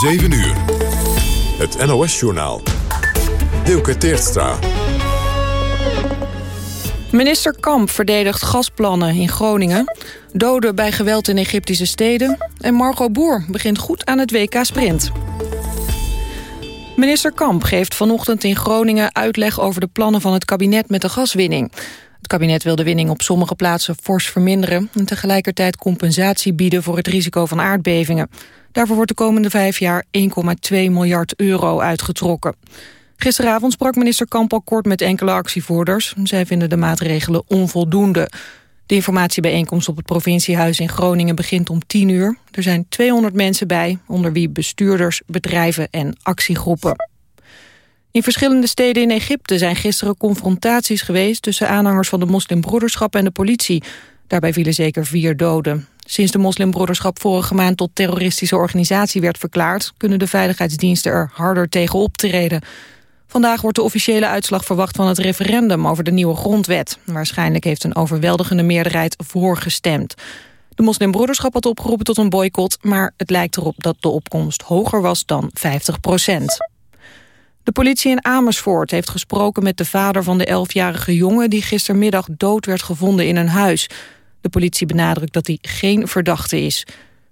7 uur. Het NOS-journaal. Teertstra. Minister Kamp verdedigt gasplannen in Groningen. Doden bij geweld in Egyptische steden. En Margot Boer begint goed aan het WK Sprint. Minister Kamp geeft vanochtend in Groningen uitleg over de plannen van het kabinet met de gaswinning. Het kabinet wil de winning op sommige plaatsen fors verminderen... en tegelijkertijd compensatie bieden voor het risico van aardbevingen. Daarvoor wordt de komende vijf jaar 1,2 miljard euro uitgetrokken. Gisteravond sprak minister Kamp al kort met enkele actievoerders. Zij vinden de maatregelen onvoldoende. De informatiebijeenkomst op het provinciehuis in Groningen begint om 10 uur. Er zijn 200 mensen bij, onder wie bestuurders, bedrijven en actiegroepen. In verschillende steden in Egypte zijn gisteren confrontaties geweest... tussen aanhangers van de moslimbroederschap en de politie. Daarbij vielen zeker vier doden. Sinds de moslimbroederschap vorige maand tot terroristische organisatie werd verklaard... kunnen de veiligheidsdiensten er harder tegen optreden. Vandaag wordt de officiële uitslag verwacht van het referendum over de nieuwe grondwet. Waarschijnlijk heeft een overweldigende meerderheid voorgestemd. De moslimbroederschap had opgeroepen tot een boycott... maar het lijkt erop dat de opkomst hoger was dan 50 procent. De politie in Amersfoort heeft gesproken met de vader van de 11-jarige jongen... die gistermiddag dood werd gevonden in een huis. De politie benadrukt dat hij geen verdachte is.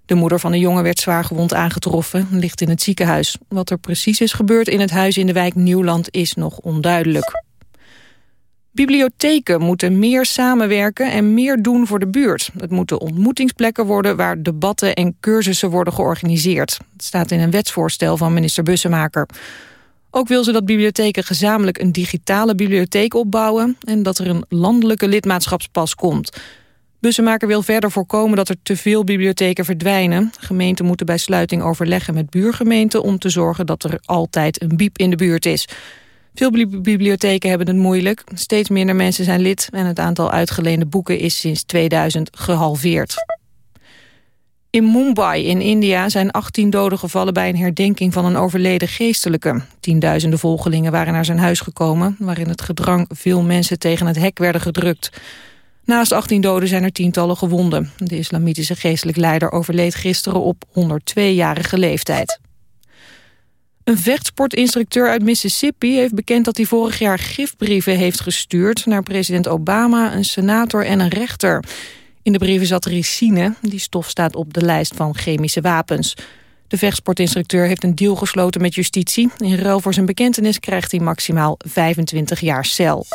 De moeder van de jongen werd zwaargewond aangetroffen, ligt in het ziekenhuis. Wat er precies is gebeurd in het huis in de wijk Nieuwland is nog onduidelijk. Bibliotheken moeten meer samenwerken en meer doen voor de buurt. Het moeten ontmoetingsplekken worden waar debatten en cursussen worden georganiseerd. Het staat in een wetsvoorstel van minister Bussemaker. Ook wil ze dat bibliotheken gezamenlijk een digitale bibliotheek opbouwen... en dat er een landelijke lidmaatschapspas komt. Bussemaker wil verder voorkomen dat er te veel bibliotheken verdwijnen. Gemeenten moeten bij sluiting overleggen met buurgemeenten... om te zorgen dat er altijd een biep in de buurt is. Veel bibliotheken hebben het moeilijk. Steeds minder mensen zijn lid... en het aantal uitgeleende boeken is sinds 2000 gehalveerd. In Mumbai in India zijn 18 doden gevallen bij een herdenking van een overleden geestelijke. Tienduizenden volgelingen waren naar zijn huis gekomen... waarin het gedrang veel mensen tegen het hek werden gedrukt. Naast 18 doden zijn er tientallen gewonden. De islamitische geestelijk leider overleed gisteren op 102-jarige leeftijd. Een vechtsportinstructeur uit Mississippi heeft bekend dat hij vorig jaar gifbrieven heeft gestuurd naar president Obama, een senator en een rechter. In de brieven zat ricine, die stof staat op de lijst van chemische wapens. De vechtsportinstructeur heeft een deal gesloten met justitie. In ruil voor zijn bekentenis krijgt hij maximaal 25 jaar cel.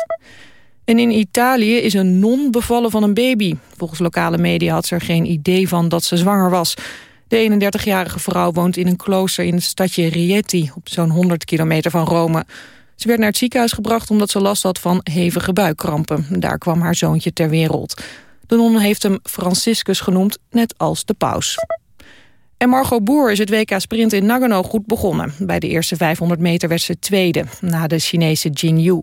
En in Italië is een non bevallen van een baby. Volgens lokale media had ze er geen idee van dat ze zwanger was. De 31-jarige vrouw woont in een klooster in het stadje Rieti... op zo'n 100 kilometer van Rome. Ze werd naar het ziekenhuis gebracht omdat ze last had van hevige buikkrampen. Daar kwam haar zoontje ter wereld. De non heeft hem Franciscus genoemd, net als de paus. En Margot Boer is het WK Sprint in Nagano goed begonnen. Bij de eerste 500 meter werd ze tweede, na de Chinese Jin Yu.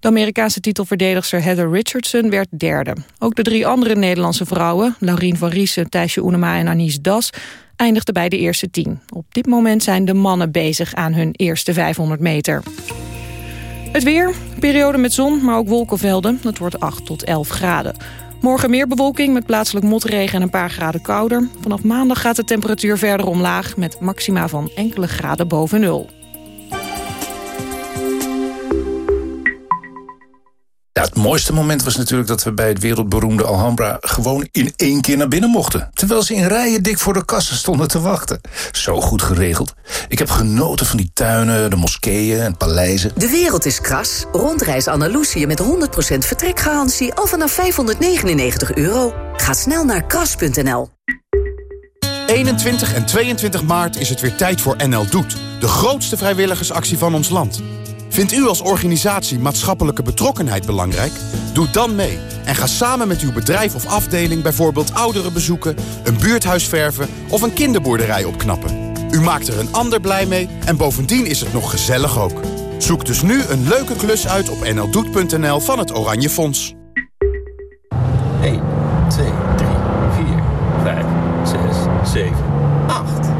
De Amerikaanse titelverdedigster Heather Richardson werd derde. Ook de drie andere Nederlandse vrouwen, Laurien van Riesen, Thijsje Oenema en Anies Das, eindigden bij de eerste tien. Op dit moment zijn de mannen bezig aan hun eerste 500 meter. Het weer, periode met zon, maar ook wolkenvelden. Het wordt 8 tot 11 graden. Morgen meer bewolking met plaatselijk motregen en een paar graden kouder. Vanaf maandag gaat de temperatuur verder omlaag... met maxima van enkele graden boven nul. Ja, het mooiste moment was natuurlijk dat we bij het wereldberoemde Alhambra gewoon in één keer naar binnen mochten. Terwijl ze in rijen dik voor de kassen stonden te wachten. Zo goed geregeld. Ik heb genoten van die tuinen, de moskeeën en paleizen. De wereld is kras. Rondreis Andalusië met 100% vertrekgarantie al vanaf 599 euro. Ga snel naar kras.nl. 21 en 22 maart is het weer tijd voor NL Doet. De grootste vrijwilligersactie van ons land. Vindt u als organisatie maatschappelijke betrokkenheid belangrijk? Doe dan mee en ga samen met uw bedrijf of afdeling... bijvoorbeeld ouderen bezoeken, een buurthuis verven of een kinderboerderij opknappen. U maakt er een ander blij mee en bovendien is het nog gezellig ook. Zoek dus nu een leuke klus uit op nldoet.nl van het Oranje Fonds. 1, 2, 3, 4, 5, 6, 7, 8.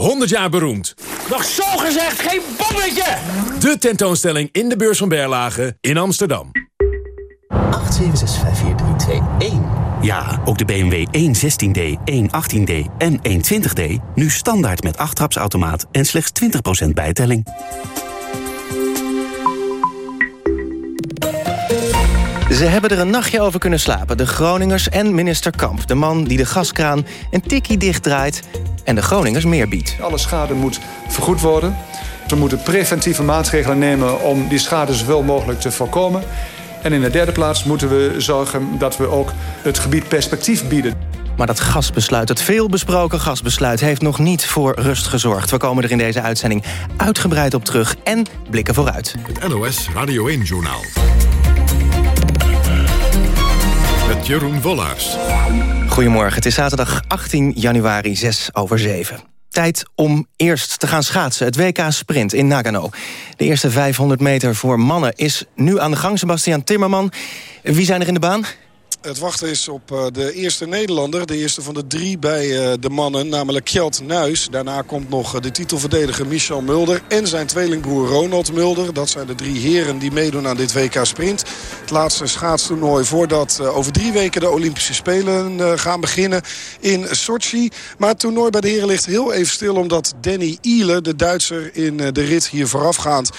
100 jaar beroemd. Nog zo gezegd, geen bommetje! De tentoonstelling in de beurs van Berlage in Amsterdam. 8765432 Ja, ook de BMW 116D, 118D en 120D... nu standaard met 8 trapsautomaat en slechts 20% bijtelling. Ze hebben er een nachtje over kunnen slapen. De Groningers en minister Kamp. De man die de gaskraan een tikkie dichtdraait... en de Groningers meer biedt. Alle schade moet vergoed worden. We moeten preventieve maatregelen nemen om die schade zoveel mogelijk te voorkomen. En in de derde plaats moeten we zorgen dat we ook het gebied perspectief bieden. Maar dat gasbesluit, het veelbesproken gasbesluit... heeft nog niet voor rust gezorgd. We komen er in deze uitzending uitgebreid op terug en blikken vooruit. Het NOS Radio 1-journaal. Met Jeroen Wollaars. Goedemorgen, het is zaterdag 18 januari, 6 over 7. Tijd om eerst te gaan schaatsen. Het WK Sprint in Nagano. De eerste 500 meter voor mannen is nu aan de gang. Sebastian Timmerman, wie zijn er in de baan? Het wachten is op uh, de eerste Nederlander. De eerste van de drie bij uh, de mannen, namelijk Kjeld Nuis. Daarna komt nog uh, de titelverdediger Michel Mulder... en zijn tweelingbroer Ronald Mulder. Dat zijn de drie heren die meedoen aan dit WK Sprint. Het laatste schaatstoernooi voordat over drie weken de Olympische Spelen gaan beginnen in Sochi. Maar het toernooi bij de heren ligt heel even stil... omdat Danny Iele, de Duitser in de rit hier voorafgaand...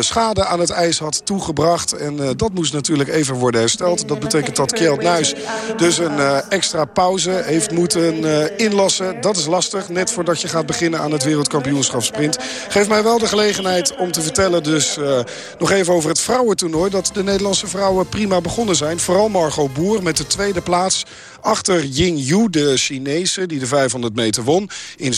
schade aan het ijs had toegebracht. En dat moest natuurlijk even worden hersteld. Dat betekent dat Kjeld Dus een uh, extra pauze heeft moeten uh, inlassen. Dat is lastig, net voordat je gaat beginnen aan het wereldkampioenschap sprint. Geeft mij wel de gelegenheid om te vertellen dus uh, nog even over het vrouwentoernooi. Dat de Nederlandse vrouwen prima begonnen zijn. Vooral Margot Boer met de tweede plaats achter Ying Yu, de Chinese, die de 500 meter won in 37-67.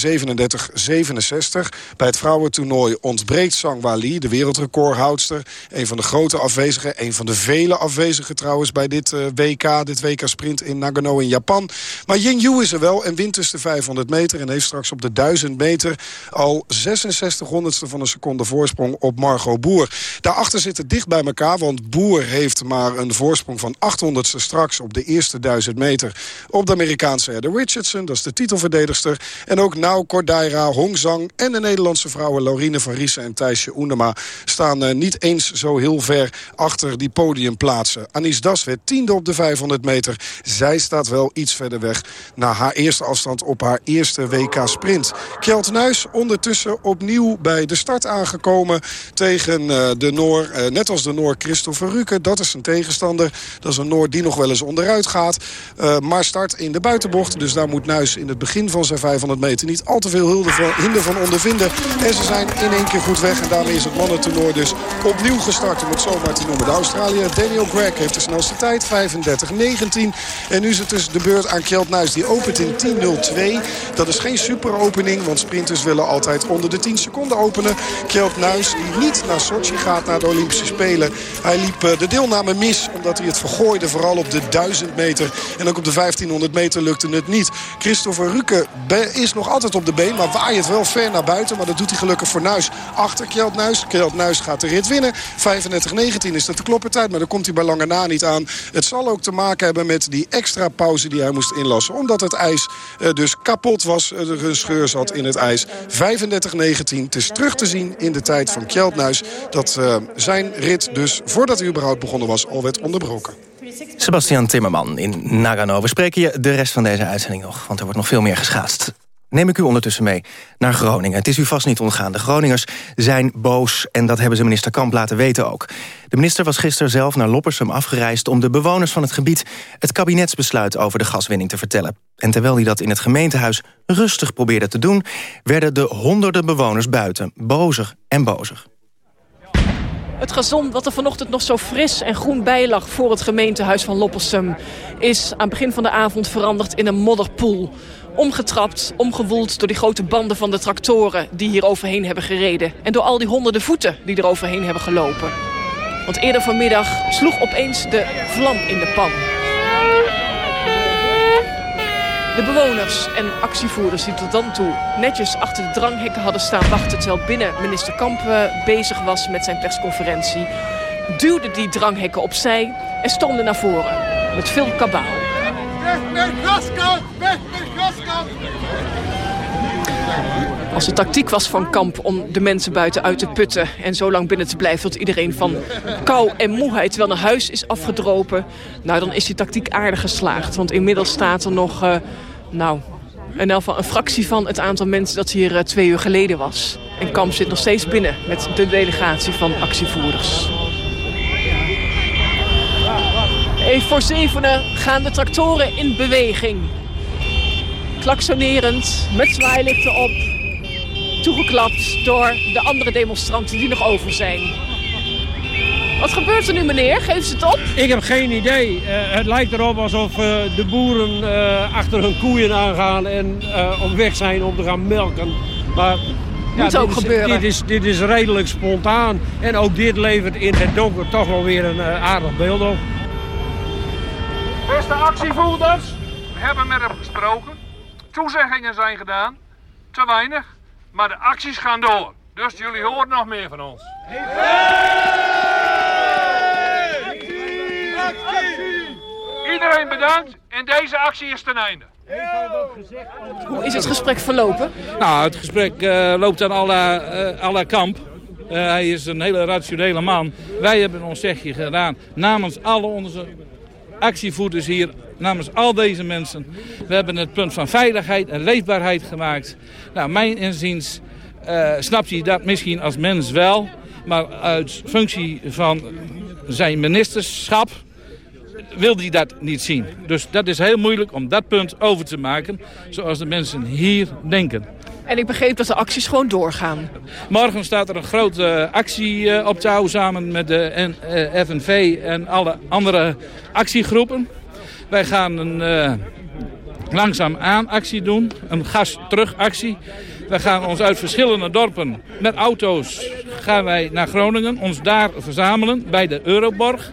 Bij het vrouwentoernooi ontbreekt Zhang Wali, de wereldrecordhoudster. Een van de grote afwezigen, een van de vele afwezigen trouwens bij dit uh, WK, dit WK sprint in Nagano in Japan. Maar Ying Yu is er wel en wint dus de 500 meter en heeft straks op de 1000 meter al 66 honderdste van een seconde voorsprong op Margot Boer. Daarachter zit het dicht bij elkaar, want Boer heeft maar een voorsprong van 800ste straks op de eerste 1000 meter op de Amerikaanse Heather Richardson. Dat is de titelverdedigster. En ook Nau Cordaira, Hong Zhang en de Nederlandse vrouwen Laurine van Riesen en Thijsje Oenema staan uh, niet eens zo heel ver achter die podiumplaatsen. Anis Das werd tiende op de 500 meter. Zij staat wel iets verder weg na haar eerste afstand op haar eerste WK sprint. Kjeld Nuis ondertussen opnieuw bij de start aangekomen tegen uh, de Noor. Uh, net als de Noor Christopher Ruke. Dat is een tegenstander. Dat is een Noor die nog wel eens onderuit gaat. Maar start in de buitenbocht. Dus daar moet Nuis in het begin van zijn 500 meter niet al te veel hinder van ondervinden. En ze zijn in één keer goed weg. En daarmee is het mannentoernooi dus opnieuw gestart. Om het zo maar te noemen. De Australiër Daniel Gregg heeft de snelste tijd. 35-19. En nu is het dus de beurt aan Kjeld Nuis. Die opent in 10.02. Dat is geen superopening. Want sprinters willen altijd onder de 10 seconden openen. Kjeld Nuis die niet naar Sochi gaat. Naar de Olympische Spelen. Hij liep de deelname mis. Omdat hij het vergooide. Vooral op de 1000 meter. En ook op de 1500 meter lukte het niet. Christopher Ruke is nog altijd op de been. Maar waait wel ver naar buiten. Maar dat doet hij gelukkig voor Nuis. Achter Kjeld Nuis. Kjeld gaat de rit winnen. 35-19 is dat de kloppertijd. Maar daar komt hij bij lange na niet aan. Het zal ook te maken hebben met die extra pauze die hij moest inlassen. Omdat het ijs uh, dus kapot was. Er een scheur zat in het ijs. 35-19. Het is terug te zien in de tijd van Kjeld. Dat zijn rit dus voordat hij überhaupt begonnen was al werd onderbroken. Sebastian Timmerman in Nagano. We spreken je de rest van deze uitzending nog, want er wordt nog veel meer geschaatst. Neem ik u ondertussen mee naar Groningen. Het is u vast niet ontgaan. De Groningers zijn boos en dat hebben ze minister Kamp laten weten ook. De minister was gisteren zelf naar Loppersum afgereisd... om de bewoners van het gebied het kabinetsbesluit over de gaswinning te vertellen. En terwijl hij dat in het gemeentehuis rustig probeerde te doen... werden de honderden bewoners buiten bozer en bozer. Het gazon wat er vanochtend nog zo fris en groen bij lag voor het gemeentehuis van Loppersum... is aan het begin van de avond veranderd in een modderpoel. Omgetrapt, omgewoeld door die grote banden van de tractoren die hier overheen hebben gereden. En door al die honderden voeten die er overheen hebben gelopen. Want eerder vanmiddag sloeg opeens de vlam in de pan. De bewoners en actievoerders die tot dan toe netjes achter de dranghekken hadden staan wachten... terwijl binnen minister Kamp eh, bezig was met zijn persconferentie... duwden die dranghekken opzij en stormden naar voren met veel kabaal. Als de tactiek was van Kamp om de mensen buiten uit te putten... en zo lang binnen te blijven tot iedereen van kou en moeheid... terwijl naar huis is afgedropen... nou, dan is die tactiek aardig geslaagd. Want inmiddels staat er nog... Uh, nou, geval een fractie van het aantal mensen dat hier uh, twee uur geleden was. En Kamp zit nog steeds binnen met de delegatie van actievoerders. Even voor zevenen gaan de tractoren in beweging. Klaksonerend, met zwaailichten op. Toegeklapt door de andere demonstranten die nog over zijn. Wat gebeurt er nu, meneer? Geef ze het op. Ik heb geen idee. Uh, het lijkt erop alsof uh, de boeren uh, achter hun koeien aangaan en op weg zijn om te gaan melken. Maar ja, Moet ook dit gebeuren. Is, dit, is, dit is redelijk spontaan. En ook dit levert in het donker toch wel weer een aardig beeld op. Beste actievoerders, we hebben met hem gesproken. Toezeggingen zijn gedaan. Te weinig. Maar de acties gaan door. Dus jullie horen nog meer van ons. Iedereen bedankt en deze actie is ten einde. Hoe is het gesprek verlopen? Nou, het gesprek uh, loopt aan alle, uh, alle kamp. Uh, hij is een hele rationele man. Wij hebben ons zegje gedaan namens alle onze actievoerders hier, namens al deze mensen. We hebben het punt van veiligheid en leefbaarheid gemaakt. Nou, mijn inziens uh, snapt hij dat misschien als mens wel. Maar uit functie van zijn ministerschap wil hij dat niet zien. Dus dat is heel moeilijk om dat punt over te maken zoals de mensen hier denken. En ik begreep dat de acties gewoon doorgaan. Morgen staat er een grote actie uh, op touw samen met de uh, FNV en alle andere actiegroepen. Wij gaan een uh, langzaam aan actie doen, een gas terug actie. Wij gaan ons uit verschillende dorpen met auto's gaan wij naar Groningen, ons daar verzamelen bij de Euroborg.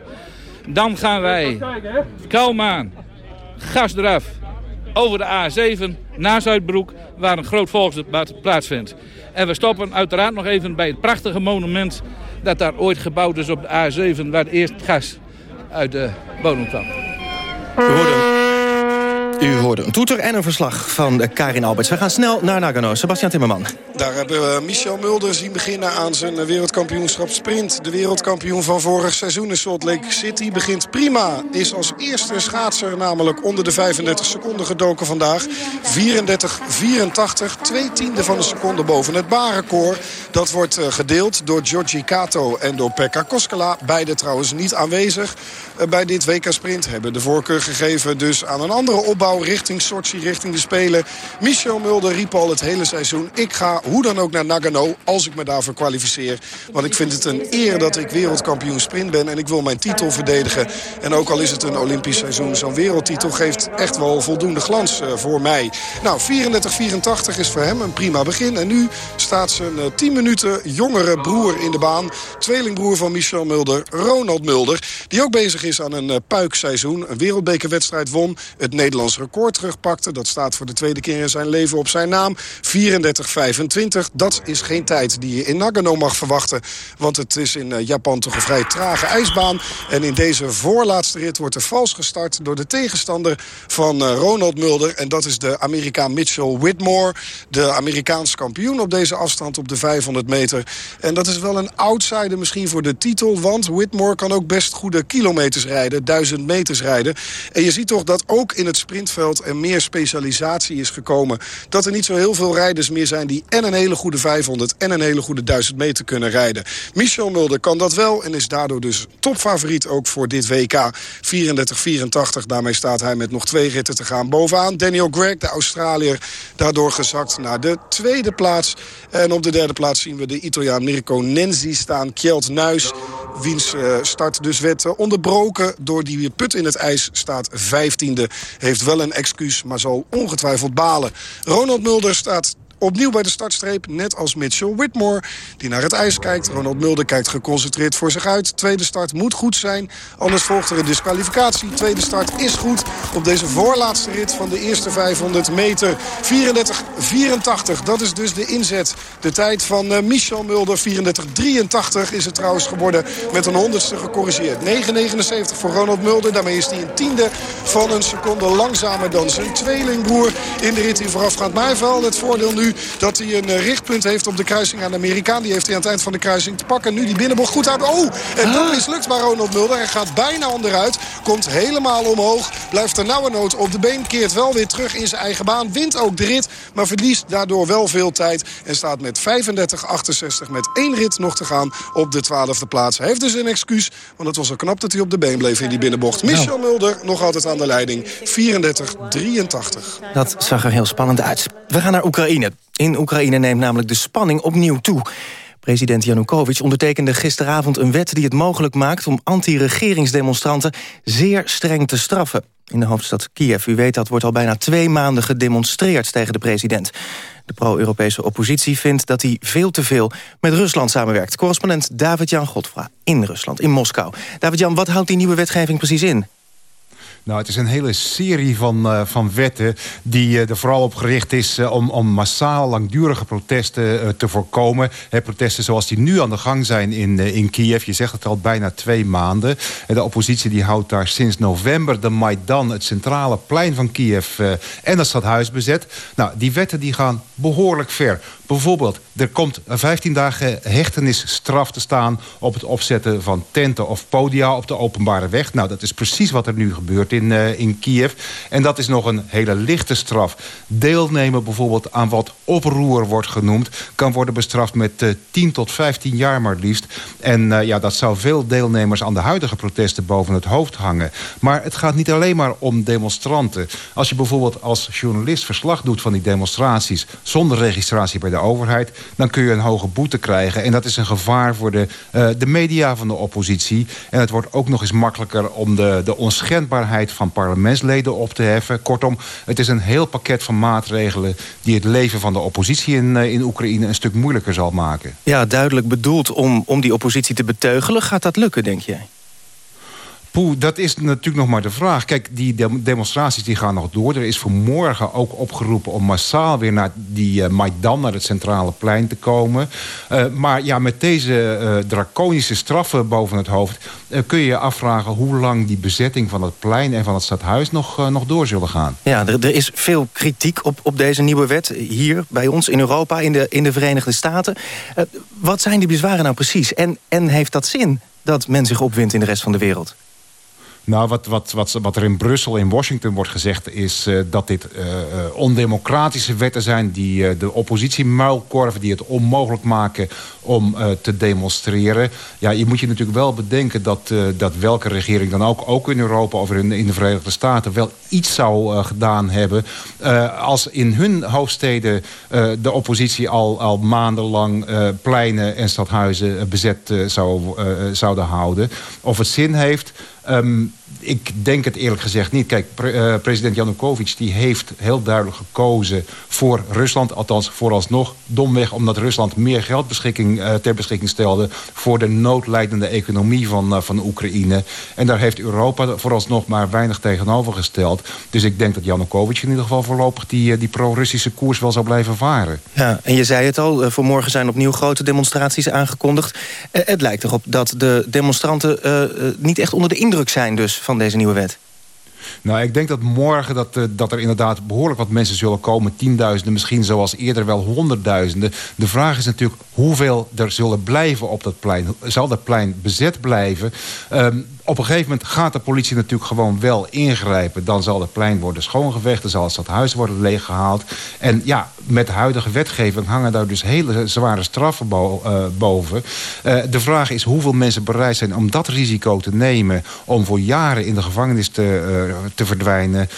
Dan gaan wij. Kalm aan, gas eraf, over de A7 naar Zuidbroek, waar een groot volksdebat plaatsvindt. En we stoppen uiteraard nog even bij het prachtige monument dat daar ooit gebouwd is op de A7, waar eerst gas uit de bodem kwam. U hoorde, een toeter en een verslag van Karin Alberts. We gaan snel naar Nagano. Sebastian Timmerman. Daar hebben we Michel Mulder zien beginnen aan zijn wereldkampioenschap sprint. De wereldkampioen van vorig seizoen in Salt Lake City begint prima. Is als eerste schaatser namelijk onder de 35 seconden gedoken vandaag. 34-84, twee tiende van een seconde boven het baanrecord. Dat wordt gedeeld door Giorgi Kato en door Pekka Koskela. Beide trouwens niet aanwezig bij dit WK Sprint. Hebben de voorkeur gegeven dus aan een andere opbouw richting Sochi, richting de Spelen. Michel Mulder riep al het hele seizoen. Ik ga hoe dan ook naar Nagano als ik me daarvoor kwalificeer. Want ik vind het een eer dat ik wereldkampioen sprint ben. En ik wil mijn titel verdedigen. En ook al is het een Olympisch seizoen. Zo'n wereldtitel geeft echt wel voldoende glans uh, voor mij. Nou, 34-84 is voor hem een prima begin. En nu staat zijn uh, 10 minuten jongere broer in de baan. Tweelingbroer van Michel Mulder, Ronald Mulder. Die ook bezig is aan een uh, puikseizoen. Een wereldbekerwedstrijd won. Het Nederlands record terugpakte. Dat staat voor de tweede keer in zijn leven op zijn naam. 34-25. Dat is geen tijd die je in Nagano mag verwachten. Want het is in uh, Japan toch een vrij trage ijsbaan. En in deze voorlaatste rit wordt er vals gestart door de tegenstander van uh, Ronald Mulder. En dat is de Amerikaan Mitchell Whitmore. De Amerikaans kampioen op deze afstand op de 500 meter. En dat is wel een outsider misschien voor de titel. Want Whitmore kan ook best goede kilometers rijden. Duizend meters rijden. En je ziet toch dat ook in het er meer specialisatie is gekomen. Dat er niet zo heel veel rijders meer zijn die en een hele goede 500 en een hele goede 1000 meter kunnen rijden. Michel Mulder kan dat wel en is daardoor dus topfavoriet ook voor dit WK. 34-84, daarmee staat hij met nog twee ritten te gaan bovenaan. Daniel Gregg, de Australiër, daardoor gezakt naar de tweede plaats. En op de derde plaats zien we de Italiaan Mirko Nenzi staan. Kjeld Nuis, wiens uh, start dus werd uh, onderbroken door die put in het ijs, staat vijftiende. Heeft wel een excuus, maar zal ongetwijfeld balen. Ronald Mulder staat opnieuw bij de startstreep, net als Mitchell Whitmore... die naar het ijs kijkt. Ronald Mulder kijkt geconcentreerd voor zich uit. Tweede start moet goed zijn, anders volgt er een disqualificatie. Tweede start is goed op deze voorlaatste rit van de eerste 500 meter. 34-84, dat is dus de inzet. De tijd van uh, Michel Mulder, 34-83 is het trouwens geworden... met een honderdste gecorrigeerd. 9,79 voor Ronald Mulder, daarmee is hij een tiende van een seconde langzamer dan zijn tweelingbroer in de rit die voorafgaand. Maar hij heeft wel het voordeel nu dat hij een eh, richtpunt heeft op de kruising aan de Amerikaan. Die heeft hij aan het eind van de kruising te pakken. Nu die binnenbocht goed uit. Oh, en dat mislukt bij Ronald Mulder. Hij gaat bijna onderuit. Komt helemaal omhoog. Blijft er nauwe nood op de been. Keert wel weer terug in zijn eigen baan. Wint ook de rit. Maar verliest daardoor wel veel tijd. En staat met 35-68 met één rit nog te gaan op de twaalfde plaats. Hij heeft dus een excuus. Want het was al knap dat hij op de been bleef in die binnenbocht. Michel Mulder nog altijd aan de leiding. 34-83. Dat zag er heel spannend uit. We gaan naar Oekraïne. In Oekraïne neemt namelijk de spanning opnieuw toe. President Janukovic ondertekende gisteravond een wet die het mogelijk maakt... om anti-regeringsdemonstranten zeer streng te straffen. In de hoofdstad Kiev, u weet dat, wordt al bijna twee maanden gedemonstreerd tegen de president. De pro-Europese oppositie vindt dat hij veel te veel met Rusland samenwerkt. Correspondent David-Jan Godfra in Rusland, in Moskou. David-Jan, wat houdt die nieuwe wetgeving precies in? Nou, het is een hele serie van, uh, van wetten die uh, er vooral op gericht is uh, om, om massaal langdurige protesten te voorkomen. He, protesten zoals die nu aan de gang zijn in, in Kiev. Je zegt het al bijna twee maanden. En de oppositie die houdt daar sinds november de Maidan, het centrale plein van Kiev en het stadhuis bezet. Nou, die wetten die gaan behoorlijk ver. Bijvoorbeeld, er komt een 15 dagen hechtenisstraf te staan... op het opzetten van tenten of podia op de openbare weg. Nou, dat is precies wat er nu gebeurt in, uh, in Kiev. En dat is nog een hele lichte straf. Deelnemen bijvoorbeeld aan wat oproer wordt genoemd... kan worden bestraft met uh, 10 tot 15 jaar maar liefst. En uh, ja, dat zou veel deelnemers aan de huidige protesten boven het hoofd hangen. Maar het gaat niet alleen maar om demonstranten. Als je bijvoorbeeld als journalist verslag doet van die demonstraties... zonder registratie bij de overheid... dan kun je een hoge boete krijgen. En dat is een gevaar voor de, uh, de media van de oppositie. En het wordt ook nog eens makkelijker om de, de onschendbaarheid van parlementsleden op te heffen. Kortom, het is een heel pakket van maatregelen... die het leven van de oppositie in, uh, in Oekraïne een stuk moeilijker zal maken. Ja, duidelijk bedoeld om, om die oppositie te beteugelen. Gaat dat lukken, denk jij? Poeh, dat is natuurlijk nog maar de vraag. Kijk, die demonstraties die gaan nog door. Er is voor morgen ook opgeroepen om massaal weer naar die uh, Maidan... naar het centrale plein te komen. Uh, maar ja, met deze uh, draconische straffen boven het hoofd... kun je je afvragen hoe lang die bezetting van het plein... en van het stadhuis nog, nog door zullen gaan. Ja, er, er, is veel kritiek op, op deze nieuwe wet. Hier bij ons in Europa, in de, in de Verenigde Staten. wat zijn die bezwaren nou precies? En, en heeft dat zin dat men zich opwindt in de rest van de wereld? Nou, wat, wat, wat, wat er in Brussel, in Washington wordt gezegd... is uh, dat dit uh, ondemocratische wetten zijn... die de oppositie muilkorven, die het onmogelijk maken om te demonstreren. Ja, je moet je natuurlijk wel bedenken dat, dat welke regering dan ook... ook in Europa of in, in de Verenigde Staten... wel iets zou gedaan hebben... als in hun hoofdsteden de oppositie al, al maandenlang... pleinen en stadhuizen bezet zou, zouden houden. Of het zin heeft... Um, ik denk het eerlijk gezegd niet. Kijk, uh, president Janukovic die heeft heel duidelijk gekozen voor Rusland. Althans, vooralsnog domweg omdat Rusland meer geld uh, ter beschikking stelde... voor de noodlijdende economie van, uh, van Oekraïne. En daar heeft Europa vooralsnog maar weinig tegenover gesteld. Dus ik denk dat Janukovic in ieder geval voorlopig... die, die pro-Russische koers wel zou blijven varen. Ja, en je zei het al, voor morgen zijn opnieuw grote demonstraties aangekondigd. het lijkt erop dat de demonstranten niet echt onder de indruk zijn dus van deze nieuwe wet? Nou, ik denk dat morgen dat, uh, dat er inderdaad behoorlijk wat mensen zullen komen. Tienduizenden, misschien zoals eerder wel honderdduizenden. De vraag is natuurlijk hoeveel er zullen blijven op dat plein. Zal dat plein bezet blijven? Um, op een gegeven moment gaat de politie natuurlijk gewoon wel ingrijpen. Dan zal het plein worden schoongeveegd. Dan zal het stadhuis worden leeggehaald. En ja, met de huidige wetgeving hangen daar dus hele zware straffen uh, boven. Uh, de vraag is hoeveel mensen bereid zijn om dat risico te nemen... om voor jaren in de gevangenis te, uh, te verdwijnen...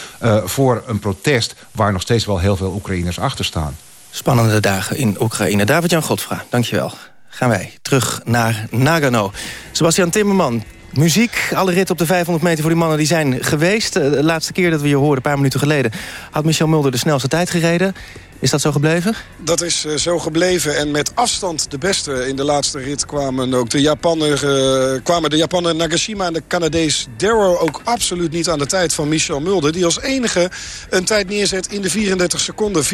voor een protest waar nog steeds wel heel veel Oekraïners achter staan. Spannende dagen in Oekraïne. David-Jan Godfra, dankjewel. Gaan wij terug naar Nagano. Sebastian Timmerman, Muziek, alle ritten op de 500 meter voor die mannen die zijn geweest. De laatste keer dat we je hoorden, een paar minuten geleden... had Michel Mulder de snelste tijd gereden. Is dat zo gebleven? Dat is uh, zo gebleven. En met afstand de beste in de laatste rit kwamen ook de Japaner, uh, kwamen de Japaner Nagashima en de Canadees Darrow ook absoluut niet aan de tijd van Michel Mulder. Die als enige een tijd neerzet in de 34 seconden, 34-83.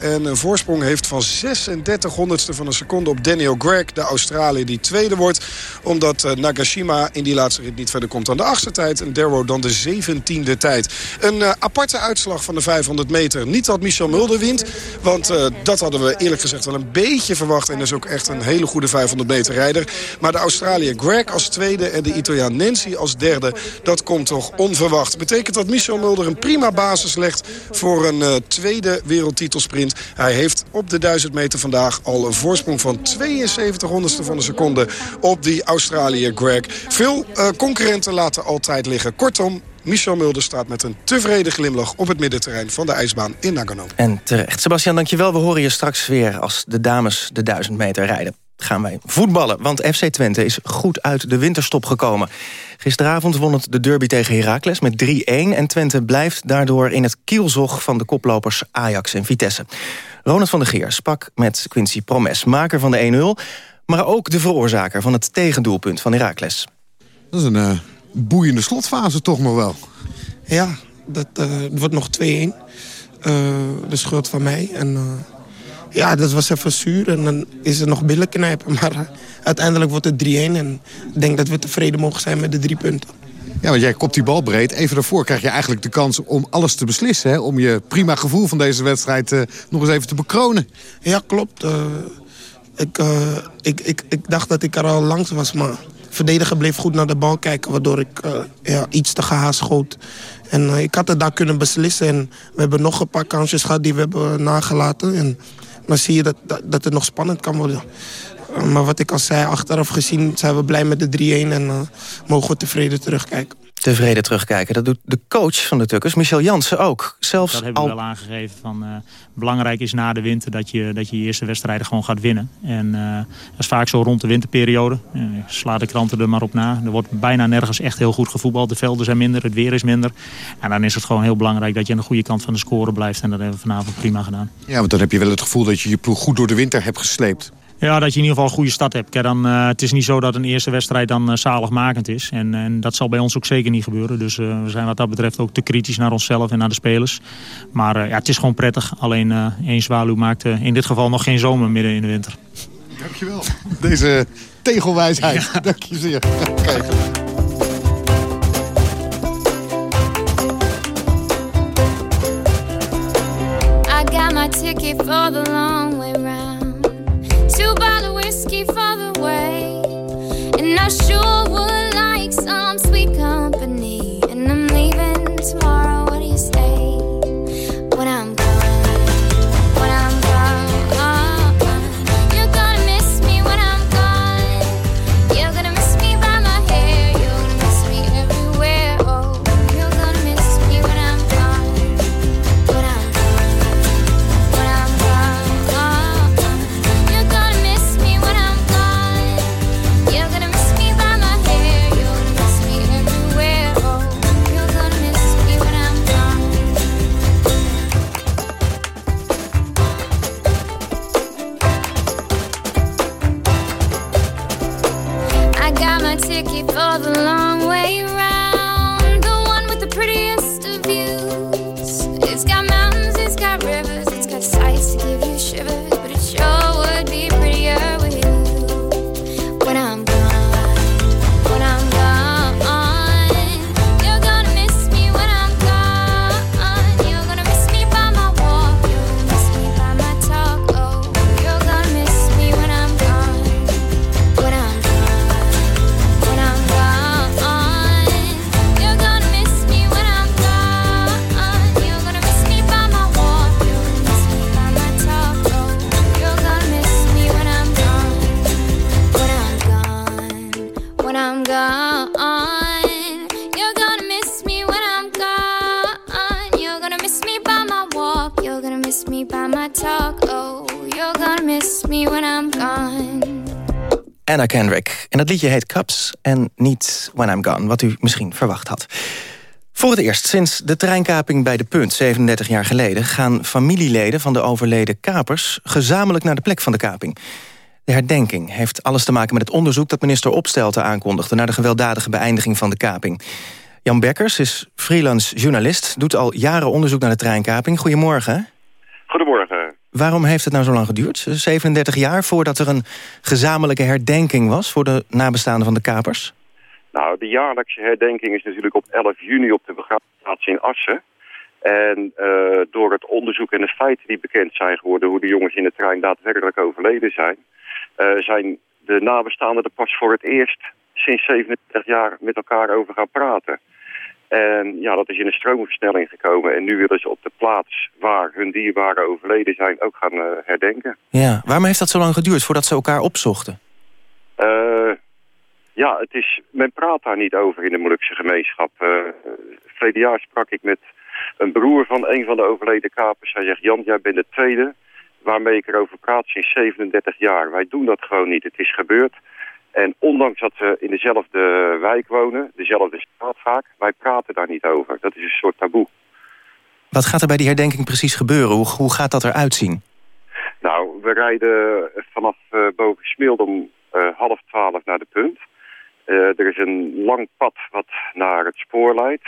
En een voorsprong heeft van 36 honderdste van een seconde op Daniel Gregg, de Australiër die tweede wordt. Omdat uh, Nagashima in die laatste rit niet verder komt dan de achtste tijd. En Darrow dan de 17e tijd. Een aparte uitslag van de 500 meter. Niet dat Michel Michel Mulder wint. Want uh, dat hadden we eerlijk gezegd wel een beetje verwacht. En is ook echt een hele goede 500 meter rijder. Maar de Australiër Greg als tweede en de Italiaan Nancy als derde... dat komt toch onverwacht. Betekent dat Michel Mulder een prima basis legt... voor een uh, tweede wereldtitelsprint. Hij heeft op de 1000 meter vandaag al een voorsprong van 72 honderdste van een seconde... op die Australiër Greg. Veel uh, concurrenten laten altijd liggen. Kortom, Michel Mulder staat met een tevreden glimlach op het middenterrein van de ijsbaan in Nagano. En terecht. Sebastian, dankjewel. We horen je straks weer als de dames de 1000 meter rijden. Gaan wij voetballen, want FC Twente is goed uit de winterstop gekomen. Gisteravond won het de derby tegen Heracles met 3-1... en Twente blijft daardoor in het kielzog van de koplopers Ajax en Vitesse. Ronald van der Geer sprak met Quincy Promes, maker van de 1-0... maar ook de veroorzaker van het tegendoelpunt van Heracles. Dat is een uh, boeiende slotfase toch nog wel. Ja, dat uh, wordt nog 2-1. Uh, de schuld van mij. En, uh, ja, dat was even zuur. En dan is er nog billen knijpen. Maar uiteindelijk wordt het 3-1. En ik denk dat we tevreden mogen zijn met de drie punten. Ja, want jij kopt die bal breed. Even daarvoor krijg je eigenlijk de kans om alles te beslissen. Hè? Om je prima gevoel van deze wedstrijd nog eens even te bekronen. Ja, klopt. ik, ik, ik, ik dacht dat ik er al langs was, maar verdediger bleef goed naar de bal kijken... waardoor ik uh, ja, iets te gehaast schoot. En uh, ik had het daar kunnen beslissen. En we hebben nog een paar kansjes gehad die we hebben nagelaten. En dan zie je dat, dat, het nog spannend kan worden. Uh, maar wat ik al zei, achteraf gezien zijn we blij met de 3-1... en mogen we tevreden terugkijken tevreden terugkijken. Dat doet de coach van de Tukkers, Michel Jansen, ook. Zelfs dat hebben we al... wel aangegeven. Van, uh, belangrijk is na de winter dat je, dat je je eerste wedstrijden gewoon gaat winnen. En uh, dat is vaak zo rond de winterperiode. Uh, sla de kranten er maar op na. Er wordt bijna nergens echt heel goed gevoetbald. De velden zijn minder, het weer is minder. En dan is het gewoon heel belangrijk dat je aan de goede kant van de score blijft. En dat hebben we vanavond prima gedaan. Ja, want dan heb je wel het gevoel dat je je ploeg goed door de winter hebt gesleept. Ja, dat je in ieder geval een goede start hebt. Kijk, dan, uh, het is niet zo dat een eerste wedstrijd dan uh, zaligmakend is. En, en, dat zal bij ons ook zeker niet gebeuren. Dus uh, we zijn wat dat betreft ook te kritisch naar onszelf en naar de spelers. Maar ja, het is gewoon prettig. Alleen één zwaluw maakt in dit geval nog geen zomer midden in de winter. Dankjewel. Deze tegelwijsheid. Ja. Dank je zeer. Kijk. I got my ticket for the long way round. Two bottle whiskey for the way. And I sure would like some sweet company. And I'm leaving tomorrow. Miss me by my talk. Oh, you're gonna miss me when I'm gone. Anna Kendrick. En dat liedje heet Cups en niet When I'm Gone, wat u misschien verwacht had. Voor het eerst sinds de treinkaping bij de Punt, 37 jaar geleden... gaan familieleden van de overleden kapers gezamenlijk naar de plek van de kaping. De herdenking heeft alles te maken met het onderzoek... dat minister Opstelten aankondigde... naar de gewelddadige beëindiging van de kaping. Jan Bekkers is freelance journalist, doet al jaren onderzoek naar de treinkaping. Goedemorgen. Goedemorgen. Waarom heeft het nou zo lang geduurd? 37 jaar voordat er een gezamenlijke herdenking was... voor de nabestaanden van de kapers? Nou, de jaarlijkse herdenking is natuurlijk op 11 juni op de begraafplaats in Assen. En uh, door het onderzoek en de feiten die bekend zijn geworden... hoe de jongens in de trein daadwerkelijk overleden zijn... Uh, zijn de nabestaanden er pas voor het eerst sinds 37 jaar met elkaar over gaan praten. En ja, dat is in een stroomversnelling gekomen. En nu willen ze op de plaats waar hun dierbaren overleden zijn ook gaan uh, herdenken. Ja, waarom heeft dat zo lang geduurd voordat ze elkaar opzochten? Uh, ja, het is, men praat daar niet over in de Molukse gemeenschap. Uh, verleden jaar sprak ik met een broer van een van de overleden kapers. Hij zegt, Jan, jij bent de tweede waarmee ik erover praat sinds 37 jaar. Wij doen dat gewoon niet. Het is gebeurd. En ondanks dat we in dezelfde wijk wonen, dezelfde straat vaak, wij praten daar niet over. Dat is een soort taboe. Wat gaat er bij die herdenking precies gebeuren? Hoe, hoe gaat dat eruit zien? Nou, we rijden vanaf uh, boven Smild om uh, half twaalf naar de punt. Uh, er is een lang pad wat naar het spoor leidt.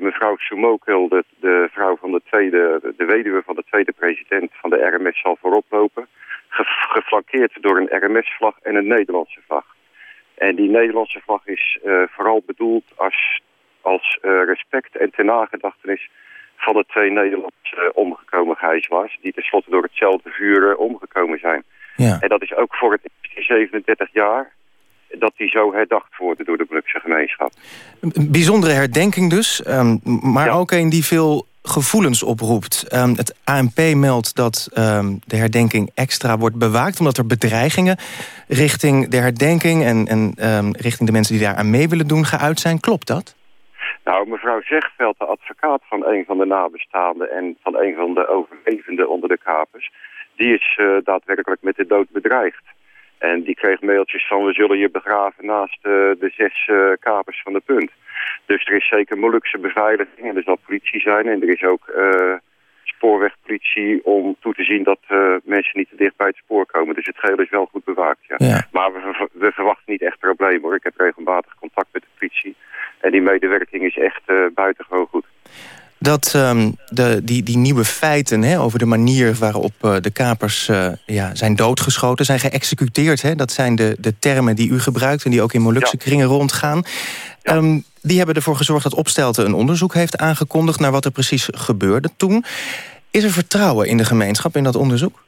Mevrouw Sumokel, de, de, vrouw van de tweede, de, de weduwe van de tweede president van de RMS, zal voorop lopen. Ge, geflankeerd door een RMS-vlag en een Nederlandse vlag. En die Nederlandse vlag is uh, vooral bedoeld als, als uh, respect en ten nagedachtenis van de twee Nederlandse omgekomen gijzelaars... die tenslotte door hetzelfde vuur omgekomen zijn. Ja. En dat is ook voor het eerst in 37 jaar dat die zo herdacht worden door de Brugse gemeenschap. Een bijzondere herdenking dus, um, maar ja. ook een die veel gevoelens oproept. Um, het ANP meldt dat um, de herdenking extra wordt bewaakt... omdat er bedreigingen richting de herdenking... en, en richting de mensen die daar aan mee willen doen geuit zijn. Klopt dat? Nou, mevrouw Zegveld, de advocaat van een van de nabestaanden... en van een van de overlevenden onder de kapers... die is uh, daadwerkelijk met de dood bedreigd. En die kreeg mailtjes van we zullen je begraven naast uh, de zes uh, kapers van de punt. Dus er is zeker Molukse beveiliging en er zal politie zijn. En er is ook uh, spoorwegpolitie om toe te zien dat mensen niet te dicht bij het spoor komen. Dus het geheel is wel goed bewaakt, ja. ja. Maar we, we, verwachten niet echt problemen hoor. Ik heb regelmatig contact met de politie. En die medewerking is echt buitengewoon goed dat um, de, die, die nieuwe feiten hè, over de manier waarop uh, de kapers uh, ja, zijn doodgeschoten, zijn geëxecuteerd. Hè, dat zijn de, de termen die u gebruikt en die ook in Molukse ja. kringen rondgaan. Um, die hebben ervoor gezorgd dat Opstelten een onderzoek heeft aangekondigd... naar wat er precies gebeurde toen. Is er vertrouwen in de gemeenschap in dat onderzoek?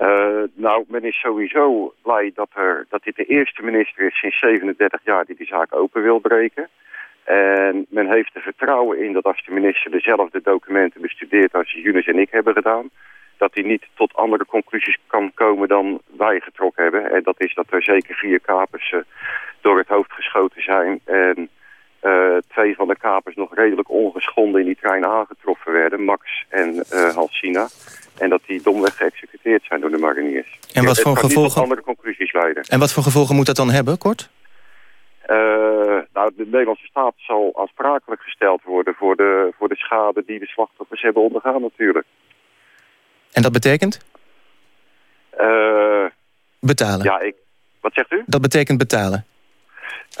Uh, nou, men is sowieso blij dat, er, dat dit de eerste minister is sinds 37 jaar... die die zaak open wil breken. En men heeft er vertrouwen in dat als de minister dezelfde documenten bestudeert als Younes en ik hebben gedaan, dat hij niet tot andere conclusies kan komen dan wij getrokken hebben. En dat is dat er zeker vier kapers uh, door het hoofd geschoten zijn en uh, twee van de kapers nog redelijk ongeschonden in die trein aangetroffen werden, Max en uh, Halsina. En dat die domweg geëxecuteerd zijn door de mariniers. En wat voor gevolgen... andere conclusies leiden. En wat voor gevolgen moet dat dan hebben, kort? Uh, nou, de Nederlandse staat zal aansprakelijk gesteld worden voor de, voor de schade die de slachtoffers hebben ondergaan natuurlijk. En dat betekent? Uh, betalen. Ja, ik, wat zegt u? Dat betekent betalen.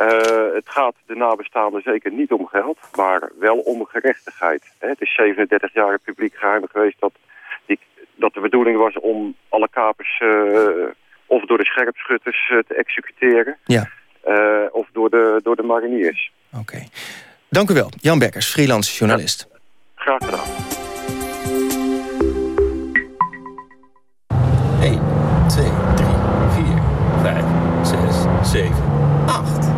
Uh, het gaat de nabestaanden zeker niet om geld, maar wel om gerechtigheid. Het is 37 jaar het publiek geheim geweest dat, die, dat de bedoeling was om alle kapers of door de scherpschutters te executeren. Ja. Uh, of door de, door de mariniers. Oké. Okay. Dank u wel. Jan Bekkers, freelance journalist. Ja. Graag gedaan. 1, 2, 3, 4, 5, 6, 7, 8.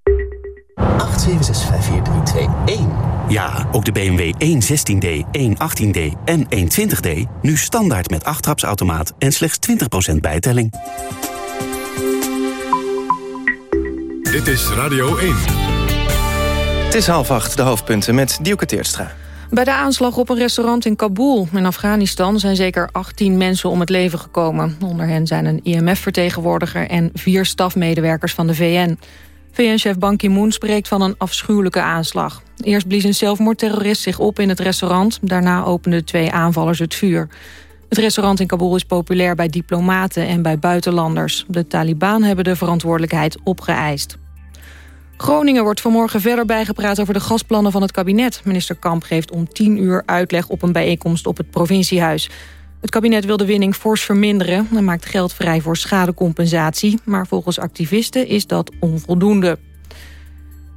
8765431. Ja, ook de BMW 116D, 118D en 120D nu standaard met 8 trapsautomaat en slechts 20% bijtelling. Dit is Radio 1. Het is half acht, de hoofdpunten met Dielke Teertstra. Bij de aanslag op een restaurant in Kabul in Afghanistan... zijn zeker 18 mensen om het leven gekomen. Onder hen zijn een IMF-vertegenwoordiger... en vier stafmedewerkers van de VN. VN-chef Ban Ki-moon spreekt van een afschuwelijke aanslag. Eerst blies een zelfmoordterrorist zich op in het restaurant. Daarna openden twee aanvallers het vuur. Het restaurant in Kabul is populair bij diplomaten en bij buitenlanders. De Taliban hebben de verantwoordelijkheid opgeëist. Groningen wordt vanmorgen verder bijgepraat over de gasplannen van het kabinet. Minister Kamp geeft om 10 uur uitleg op een bijeenkomst op het provinciehuis. Het kabinet wil de winning fors verminderen en maakt geld vrij voor schadecompensatie. Maar volgens activisten is dat onvoldoende.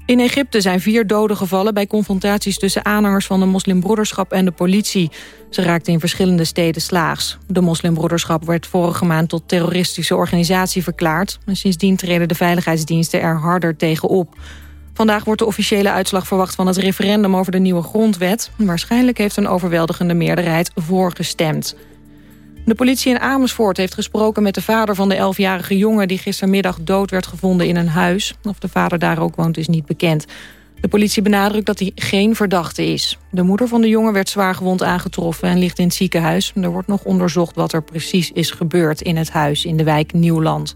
In Egypte zijn vier doden gevallen bij confrontaties tussen aanhangers van de moslimbroederschap en de politie. Ze raakten in verschillende steden slaags. De moslimbroederschap werd vorige maand tot terroristische organisatie verklaard. En sindsdien treden de veiligheidsdiensten er harder tegen op. Vandaag wordt de officiële uitslag verwacht van het referendum over de nieuwe grondwet. Waarschijnlijk heeft een overweldigende meerderheid voorgestemd. De politie in Amersfoort heeft gesproken met de vader van de 11-jarige jongen... die gistermiddag dood werd gevonden in een huis. Of de vader daar ook woont is niet bekend. De politie benadrukt dat hij geen verdachte is. De moeder van de jongen werd zwaargewond aangetroffen en ligt in het ziekenhuis. Er wordt nog onderzocht wat er precies is gebeurd in het huis in de wijk Nieuwland.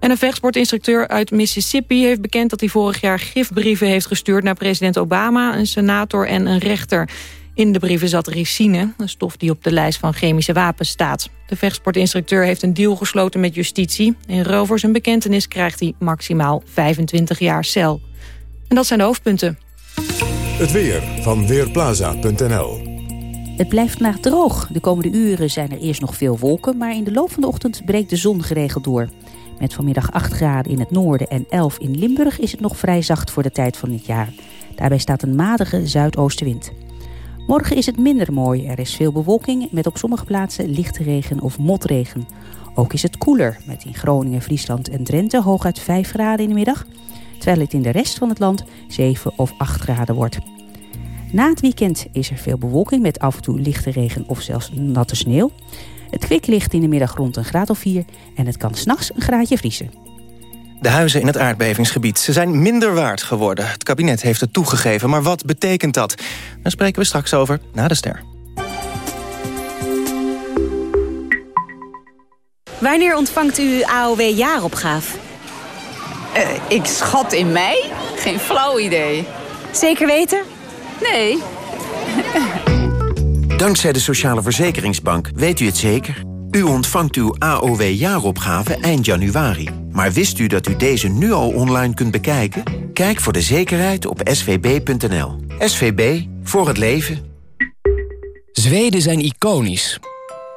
En een vechtsportinstructeur uit Mississippi heeft bekend dat hij vorig jaar gifbrieven heeft gestuurd naar president Obama, een senator en een rechter. In de brieven zat ricine, een stof die op de lijst van chemische wapens staat. De vechtsportinstructeur heeft een deal gesloten met justitie. In ruil voor zijn bekentenis krijgt hij maximaal 25 jaar cel. En dat zijn de hoofdpunten. Het weer van Weerplaza.nl Het blijft vandaag droog. De komende uren zijn er eerst nog veel wolken... maar in de loop van de ochtend breekt de zon geregeld door. Met vanmiddag 8 graden in het noorden en 11 in Limburg... is het nog vrij zacht voor de tijd van het jaar. Daarbij staat een matige zuidoostenwind. Morgen is het minder mooi. Er is veel bewolking met op sommige plaatsen lichte regen of motregen. Ook is het koeler, met in Groningen, Friesland en Drenthe hooguit 5 graden in de middag. Terwijl het in de rest van het land 7 of 8 graden wordt. Na het weekend is er veel bewolking met af en toe lichte regen of zelfs natte sneeuw. Het kwik ligt in de middag rond een graad of 4 en het kan s'nachts een graadje vriezen. De huizen in het aardbevingsgebied ze zijn minder waard geworden. Het kabinet heeft het toegegeven, maar wat betekent dat? Daar spreken we straks over na de ster. Wanneer ontvangt u AOW-jaaropgave? Uh, ik schat in mei? Geen flauw idee. Zeker weten? Nee. Dankzij de Sociale Verzekeringsbank weet u het zeker. U ontvangt uw AOW-jaaropgave eind januari. Maar wist u dat u deze nu al online kunt bekijken? Kijk voor de zekerheid op svb.nl. SVB, voor het leven. Zweden zijn iconisch.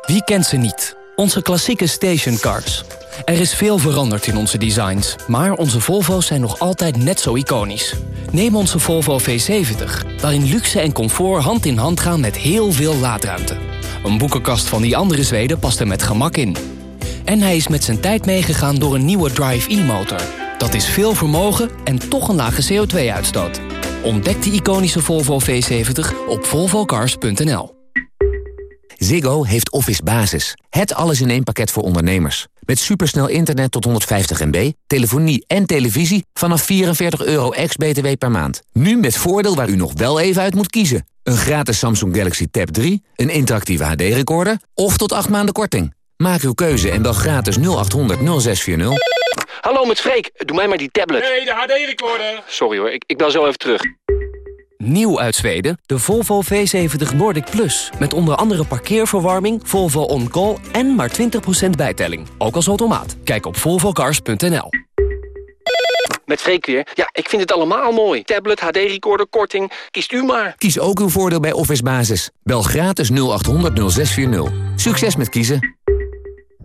Wie kent ze niet? Onze klassieke stationcars. Er is veel veranderd in onze designs, maar onze Volvo's zijn nog altijd net zo iconisch. Neem onze Volvo V70, waarin luxe en comfort hand in hand gaan met heel veel laadruimte. Een boekenkast van die andere Zweden past er met gemak in. En hij is met zijn tijd meegegaan door een nieuwe Drive-E-motor. Dat is veel vermogen en toch een lage CO2-uitstoot. Ontdek de iconische Volvo V70 op volvocars.nl. Ziggo heeft Office Basis. Het alles in één pakket voor ondernemers. Met supersnel internet tot 150 MB, telefonie en televisie vanaf 44 euro ex-BTW per maand. Nu met voordeel waar u nog wel even uit moet kiezen. Een gratis Samsung Galaxy Tab 3, een interactieve HD-recorder of tot 8 maanden korting. Maak uw keuze en bel gratis 0800 0640. Hallo met Freek, doe mij maar die tablet. Nee, de HD-recorder. Sorry hoor, ik, ik bel zo even terug. Nieuw uit Zweden, de Volvo V70 Nordic Plus. Met onder andere parkeerverwarming, Volvo On Call en maar 20% bijtelling. Ook als automaat. Kijk op volvocars.nl. Met Freek weer. Ja, ik vind het allemaal mooi. Tablet, HD-recorder, korting. Kiest u maar. Kies ook uw voordeel bij Office Basis. Bel gratis 0800 0640. Succes met kiezen.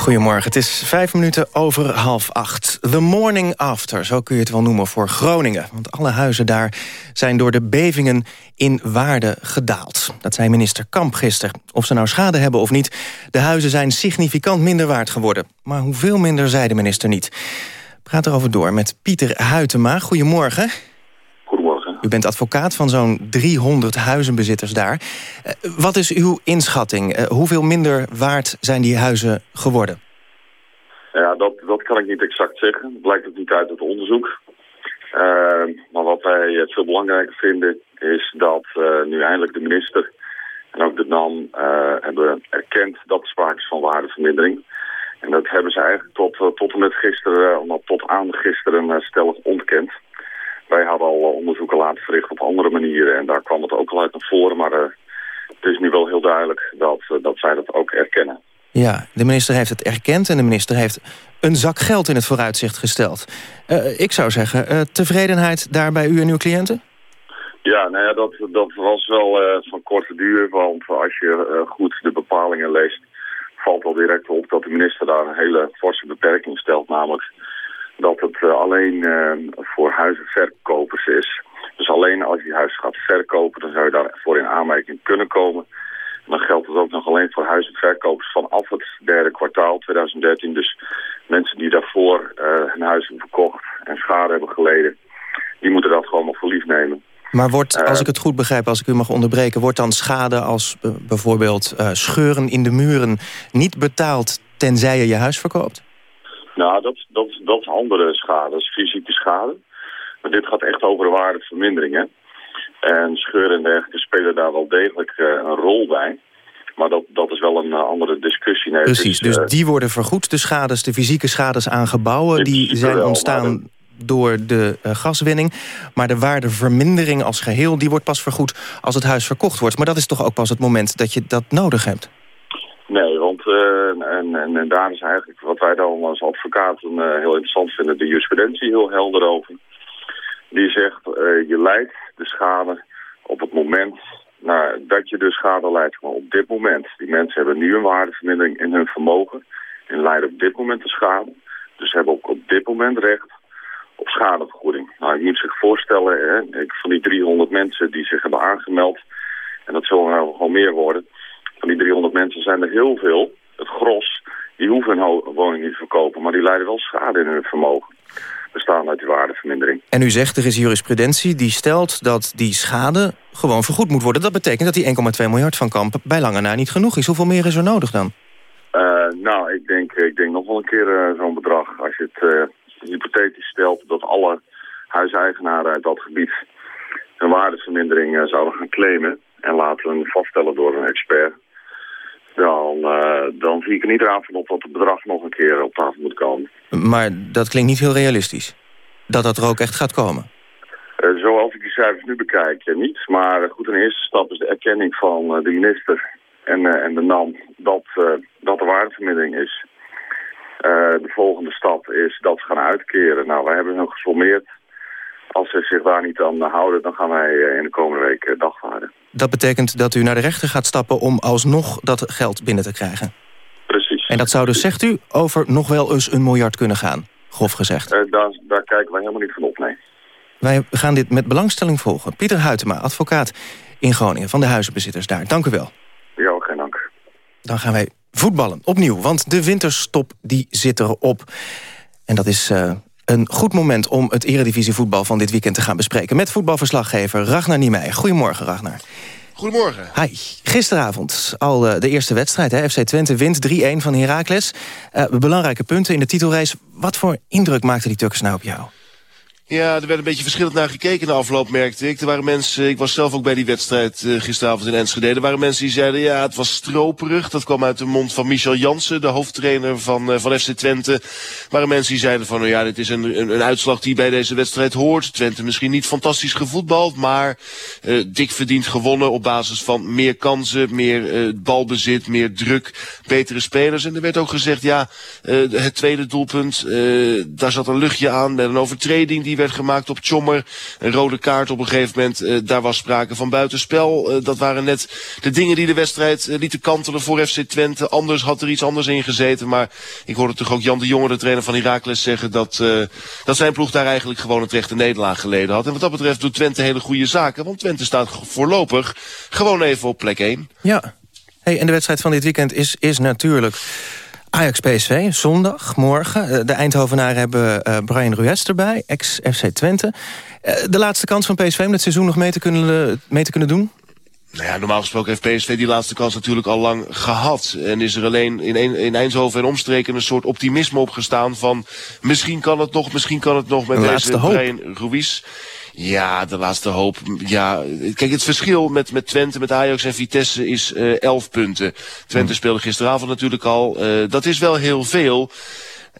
Goedemorgen, het is vijf minuten over half acht. The morning after, zo kun je het wel noemen voor Groningen. Want alle huizen daar zijn door de bevingen in waarde gedaald. Dat zei minister Kamp gisteren. Of ze nou schade hebben of niet, de huizen zijn significant minder waard geworden. Maar hoeveel minder, zei de minister niet. Praat erover door met Pieter Huytema. Goedemorgen. U bent advocaat van zo'n 300 huizenbezitters daar. Eh, wat is uw inschatting? Eh, hoeveel minder waard zijn die huizen geworden? Ja, dat, dat kan ik niet exact zeggen. Dat blijkt ook niet uit het onderzoek. Uh, maar wat wij het veel belangrijker vinden is dat nu eindelijk de minister en ook de NAM hebben erkend dat er sprake is van waardevermindering. En dat hebben ze eigenlijk tot, tot en met gisteren, tot aan gisteren stellig ontkend. Wij hadden al onderzoeken laten verrichten op andere manieren en daar kwam het ook al uit naar voren. Maar het is nu wel heel duidelijk dat, dat zij dat ook erkennen. Ja, de minister heeft het erkend en de minister heeft een zak geld in het vooruitzicht gesteld. Uh, ik zou zeggen, uh, tevredenheid daar bij u en uw cliënten? Ja, nou ja, dat, dat was wel uh, van korte duur, want als je goed de bepalingen leest, valt al direct op dat de minister daar een hele forse beperking stelt, namelijk dat het alleen voor huizenverkopers is. Dus alleen als je huis gaat verkopen, dan zou je daarvoor in aanmerking kunnen komen. En dan geldt het ook nog alleen voor huizenverkopers vanaf het derde kwartaal 2013. Dus mensen die daarvoor uh, hun huis hebben verkocht en schade hebben geleden, die moeten dat gewoon nog voor lief nemen. Maar wordt, als ik het goed begrijp, als ik u mag onderbreken... wordt dan schade als bijvoorbeeld uh, scheuren in de muren niet betaald... tenzij je je huis verkoopt? Nou, dat, dat, dat is andere schade, dat is fysieke schade. Maar dit gaat echt over de waardevermindering, hè? En scheuren en dergelijke spelen daar wel degelijk uh, een rol bij. Maar dat, dat is wel een uh, andere discussie. Nee, Precies, dus, uh, die worden vergoed, de schades, de fysieke schades aan gebouwen... die zijn wel, ontstaan door de gaswinning. Maar de waardevermindering als geheel, die wordt pas vergoed als het huis verkocht wordt. Maar dat is toch ook pas het moment dat je dat nodig hebt? Want en, en, en, daar is eigenlijk wat wij dan als advocaten heel interessant vinden... de jurisprudentie heel helder over. Die zegt, je leidt de schade op het moment nou, dat je de schade leidt. Maar op dit moment, die mensen hebben nu een waardevermindering in hun vermogen en leiden op dit moment de schade. Dus hebben ook op dit moment recht op schadevergoeding. Nou, je moet zich voorstellen, hè, van die 300 mensen die zich hebben aangemeld, en dat zullen er gewoon meer worden, van die 300 mensen zijn er heel veel, het gros, die hoeven hun woning niet te verkopen, maar die leiden wel schade in hun vermogen bestaan uit die waardevermindering. En u zegt, er is jurisprudentie die stelt dat die schade gewoon vergoed moet worden. Dat betekent dat die 1,2 miljard van Kamp bij lange na niet genoeg is. Hoeveel meer is er nodig dan? Uh, nou, ik denk, ik denk nog wel een keer uh, zo'n bedrag. Als je het uh, hypothetisch stelt dat alle huiseigenaren uit dat gebied een waardevermindering zouden gaan claimen... en laten we vaststellen door een expert dan, uh, dan zie ik er niet raar van op dat het bedrag nog een keer op tafel moet komen. Maar dat klinkt niet heel realistisch. Dat dat er ook echt gaat komen. Uh, zoals ik die cijfers nu bekijk, ja, niet. Maar goed, een eerste stap is de erkenning van de minister en, en de NAM dat, dat er waardevermindering is. de volgende stap is dat ze gaan uitkeren. Nou, wij hebben hun geformeerd. Als ze zich daar niet aan houden, dan gaan wij in de komende week dagvaarden. Dat betekent dat u naar de rechter gaat stappen om alsnog dat geld binnen te krijgen? Precies. En dat zou dus, zegt u, over nog wel eens een miljard kunnen gaan, grof gezegd? Uh, daar, daar kijken wij helemaal niet van op, nee. Wij gaan dit met belangstelling volgen. Pieter Huytema, advocaat in Groningen van de huizenbezitters daar. Dank u wel. Ja, geen dank. Dan gaan wij voetballen, opnieuw, want de winterstop die zit erop. En dat is uh, een goed moment om het eredivisievoetbal van dit weekend te gaan bespreken... met voetbalverslaggever Ragnar Niemeyer. Goedemorgen, Ragnar. Goedemorgen. Hi. Gisteravond al uh, de eerste wedstrijd. Hè? FC Twente wint 3-1 van Heracles. Uh, belangrijke punten in de titelrace. Wat voor indruk maakte die Turks nou op jou? Ja, er werd een beetje verschillend naar gekeken na afloop, merkte ik. Er waren mensen, ik was zelf ook bij die wedstrijd uh, gisteravond in Enschede. Er waren mensen die zeiden, ja, het was stroperig. Dat kwam uit de mond van Michel Jansen, de hoofdtrainer van, uh, van FC Twente. Er waren mensen die zeiden van, nou ja, dit is een, een, een, uitslag die bij deze wedstrijd hoort. Twente misschien niet fantastisch gevoetbald, maar uh, dik verdiend gewonnen op basis van meer kansen, meer balbezit, meer druk, betere spelers. En er werd ook gezegd, ja, het tweede doelpunt, daar zat een luchtje aan met een overtreding die werd gemaakt op Tjommer. Een rode kaart op een gegeven moment. Uh, daar was sprake van buitenspel. Uh, dat waren net de dingen die de wedstrijd uh, lieten kantelen voor FC Twente. Anders had er iets anders in gezeten. Maar ik hoorde toch ook Jan de Jonge, de trainer van Heracles, zeggen dat, dat zijn ploeg daar eigenlijk gewoon een terechte nederlaag geleden had. En wat dat betreft doet Twente hele goede zaken. Want Twente staat voorlopig gewoon even op plek 1. Ja. Hey, en de wedstrijd van dit weekend is, is natuurlijk Ajax-PSV, zondag, morgen. Eh, de Eindhovenaren hebben uh, Brian Ruiz erbij, ex-FC Twente. Uh, de laatste kans van PSV om het seizoen nog mee te kunnen, mee te kunnen doen? Nou ja, normaal gesproken heeft PSV die laatste kans natuurlijk al lang gehad. En is er alleen in, in Eindhoven en omstreken een soort optimisme opgestaan van... misschien kan het nog, misschien kan het nog met de deze Brian Ruiz. Ja, de laatste hoop. Ja, kijk, het verschil met, met Twente, met Ajax en Vitesse is uh, 11 punten. Twente speelde gisteravond natuurlijk al. Uh, dat is wel heel veel.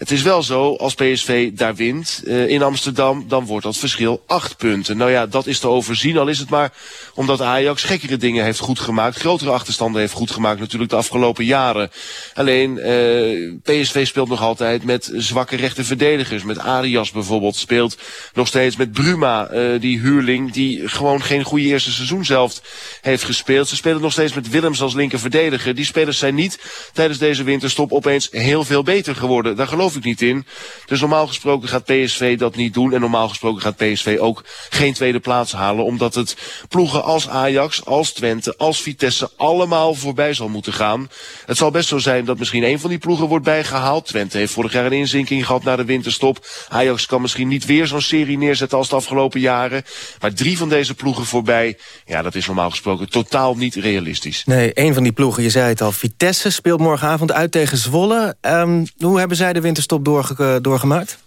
Het is wel zo, als PSV daar wint uh, in Amsterdam, dan wordt dat verschil acht punten. Nou ja, dat is te overzien, al is het maar omdat Ajax gekkere dingen heeft goed gemaakt. Grotere achterstanden heeft goed gemaakt natuurlijk de afgelopen jaren. Alleen, uh, PSV speelt nog altijd met zwakke rechte verdedigers. Met Arias bijvoorbeeld speelt nog steeds met Bruma, uh, die huurling, die gewoon geen goede eerste seizoen zelf heeft gespeeld. Ze spelen nog steeds met Willems als linker verdediger. Die spelers zijn niet tijdens deze winterstop opeens heel veel beter geworden. Daar geloof ik niet in. Dus normaal gesproken gaat PSV dat niet doen. En normaal gesproken gaat PSV ook geen tweede plaats halen. Omdat het ploegen als Ajax, als Twente, als Vitesse allemaal voorbij zal moeten gaan. Het zal best zo zijn dat misschien een van die ploegen wordt bijgehaald. Twente heeft vorig jaar een inzinking gehad na de winterstop. Ajax kan misschien niet weer zo'n serie neerzetten als de afgelopen jaren. Maar drie van deze ploegen voorbij, ja dat is normaal gesproken totaal niet realistisch. Nee, een van die ploegen, je zei het al, Vitesse speelt morgenavond uit tegen Zwolle. Um, hoe hebben zij de winterstop doorge doorgemaakt?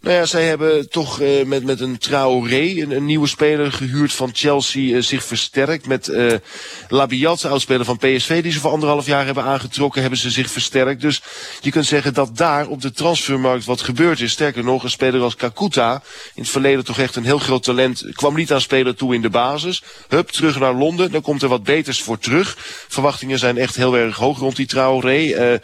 Nou ja, zij hebben toch uh, met, met een Traoré, een, een, nieuwe speler gehuurd van Chelsea, uh, zich versterkt. Met uh, Labiat, oudspeler van PSV, die ze voor anderhalf jaar hebben aangetrokken, hebben ze zich versterkt. Dus je kunt zeggen dat daar op de transfermarkt wat gebeurd is. Sterker nog, een speler als Kakuta, in het verleden toch echt een heel groot talent, kwam niet aan spelen toe in de basis. Hup, terug naar Londen, dan komt er wat beters voor terug. Verwachtingen zijn echt heel erg hoog rond die Traoré.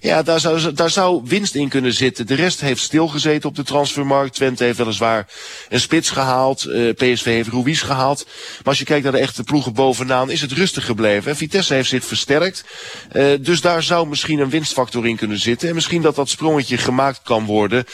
ja, daar zou, daar zou winst in kunnen zitten. De rest heeft stilgezeten op de transfermarkt transfermarkt. Twente heeft weliswaar een spits gehaald. Uh, PSV heeft Ruiz gehaald. Maar als je kijkt naar de echte ploegen bovenaan is het rustig gebleven. En Vitesse heeft zich versterkt. Uh, dus daar zou misschien een winstfactor in kunnen zitten. En misschien dat dat sprongetje gemaakt kan worden.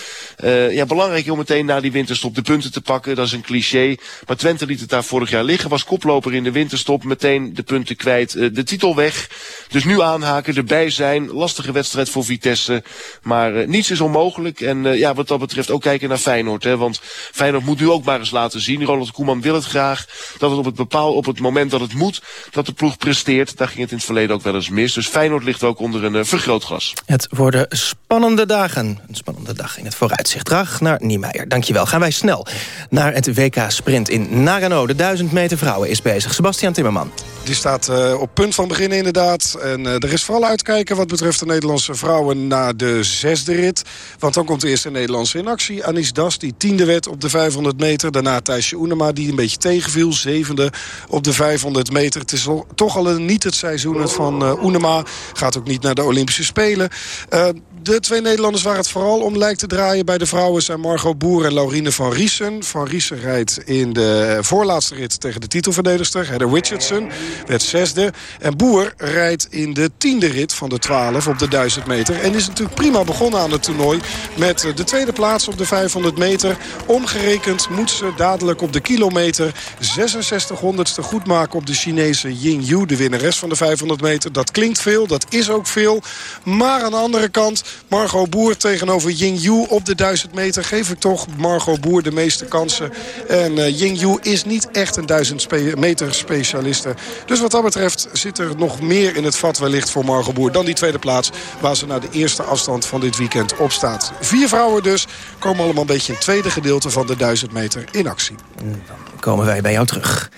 Uh, ja, belangrijk om meteen na die winterstop de punten te pakken. Dat is een cliché. Maar Twente liet het daar vorig jaar liggen. Was koploper in de winterstop. Meteen de punten kwijt. de titel weg. Dus nu aanhaken, erbij zijn. Lastige wedstrijd voor Vitesse. Maar niets is onmogelijk. En ja, wat dat betreft ook kijken naar Feyenoord. Hè? Want Feyenoord moet nu ook maar eens laten zien. Ronald Koeman wil het graag. Dat het op het, bepaal, op het moment dat het moet, dat de ploeg presteert. Daar ging het in het verleden ook wel eens mis. Dus Feyenoord ligt ook onder een uh, vergrootglas. Het worden spannende dagen. Een spannende dag in het vooruitzicht. Draag naar Niemeyer. Dankjewel. Gaan wij snel naar het WK Sprint in Nagano. De 1000 meter vrouwen is bezig. Sebastian Timmerman. Die staat uh, op punt van beginnen inderdaad. En uh, er is vooral uitkijken wat betreft de Nederlandse vrouwen na de zesde rit. Want dan komt de eerste Nederlandse in actie. Anis Das, die tiende werd op de 500 meter. Daarna Thijsje Oenema, die een beetje tegenviel. Zevende op de 500 meter. Het is toch al niet het seizoen van uh, Oenema. Gaat ook niet naar de Olympische Spelen. Uh, de twee Nederlanders waar het vooral om lijkt te draaien bij de vrouwen... zijn Margot Boer en Laurine van Riesen. Van Riesen rijdt in de voorlaatste rit tegen de titelverdedigster... Heather Richardson, werd zesde. En Boer rijdt in de tiende rit van de 12 op de 1000 meter. En is natuurlijk prima begonnen aan het toernooi... met de tweede plaats op de 500 meter. Omgerekend moet ze dadelijk op de kilometer 66 honderdste goed maken... op de Chinese Ying Yu, de winnares van de 500 meter. Dat klinkt veel, dat is ook veel. Maar aan de andere kant Margot Boer tegenover Ying Yu op de 1000 meter. Geef ik toch Margot Boer de meeste kansen. En uh, is niet echt een 1000 meter specialiste. Dus wat dat betreft zit er nog meer in het vat wellicht voor Margot Boer... dan die tweede plaats waar ze naar de eerste afstand van dit weekend op staat. Vier vrouwen dus komen allemaal een beetje in het tweede gedeelte van de 1000 meter in actie. Dan komen wij bij jou terug.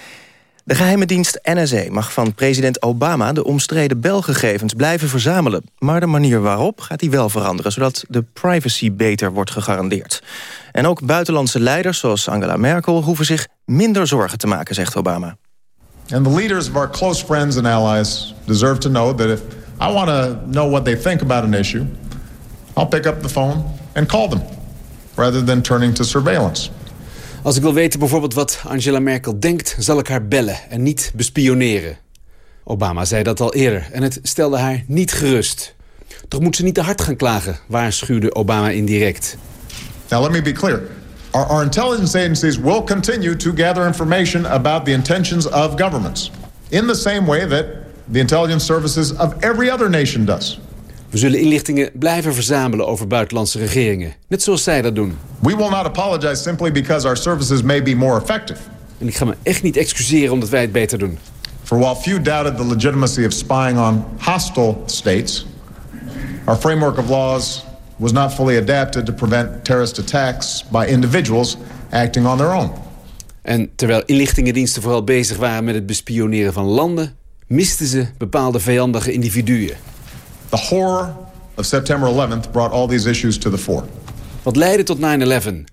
De geheime dienst NSA mag van president Obama de omstreden belgegevens blijven verzamelen. Maar de manier waarop gaat hij wel veranderen, zodat de privacy beter wordt gegarandeerd. En ook buitenlandse leiders, zoals Angela Merkel, hoeven zich minder zorgen te maken, zegt Obama. And the leaders of our close friends and allies deserve to know that if I want to know what they think about an issue, I'll pick up the phone and call them, rather than turning to surveillance. Als ik wil weten bijvoorbeeld wat Angela Merkel denkt, zal ik haar bellen en niet bespioneren. Obama zei dat al eerder en het stelde haar niet gerust. Toch moet ze niet te hard gaan klagen, waarschuwde Obama indirect. Now let me be clear. Our, our intelligence agencies will continue to gather information about the intentions of governments. In the same way that the intelligence services of every other nation does. We zullen inlichtingen blijven verzamelen over buitenlandse regeringen. Net zoals zij dat doen. We will not apologize simply because our services may be more effective. En ik ga me echt niet excuseren omdat wij het beter doen. For while few doubted the legitimacy of spying on hostile states, our framework of laws was not fully adapted to prevent terrorist attacks by individuals acting on their own. En terwijl inlichtingendiensten vooral bezig waren met het bespioneren van landen, misten ze bepaalde vijandige individuen. The horror of September 11th brought all these issues to the fore. Wat leidde tot 9-11,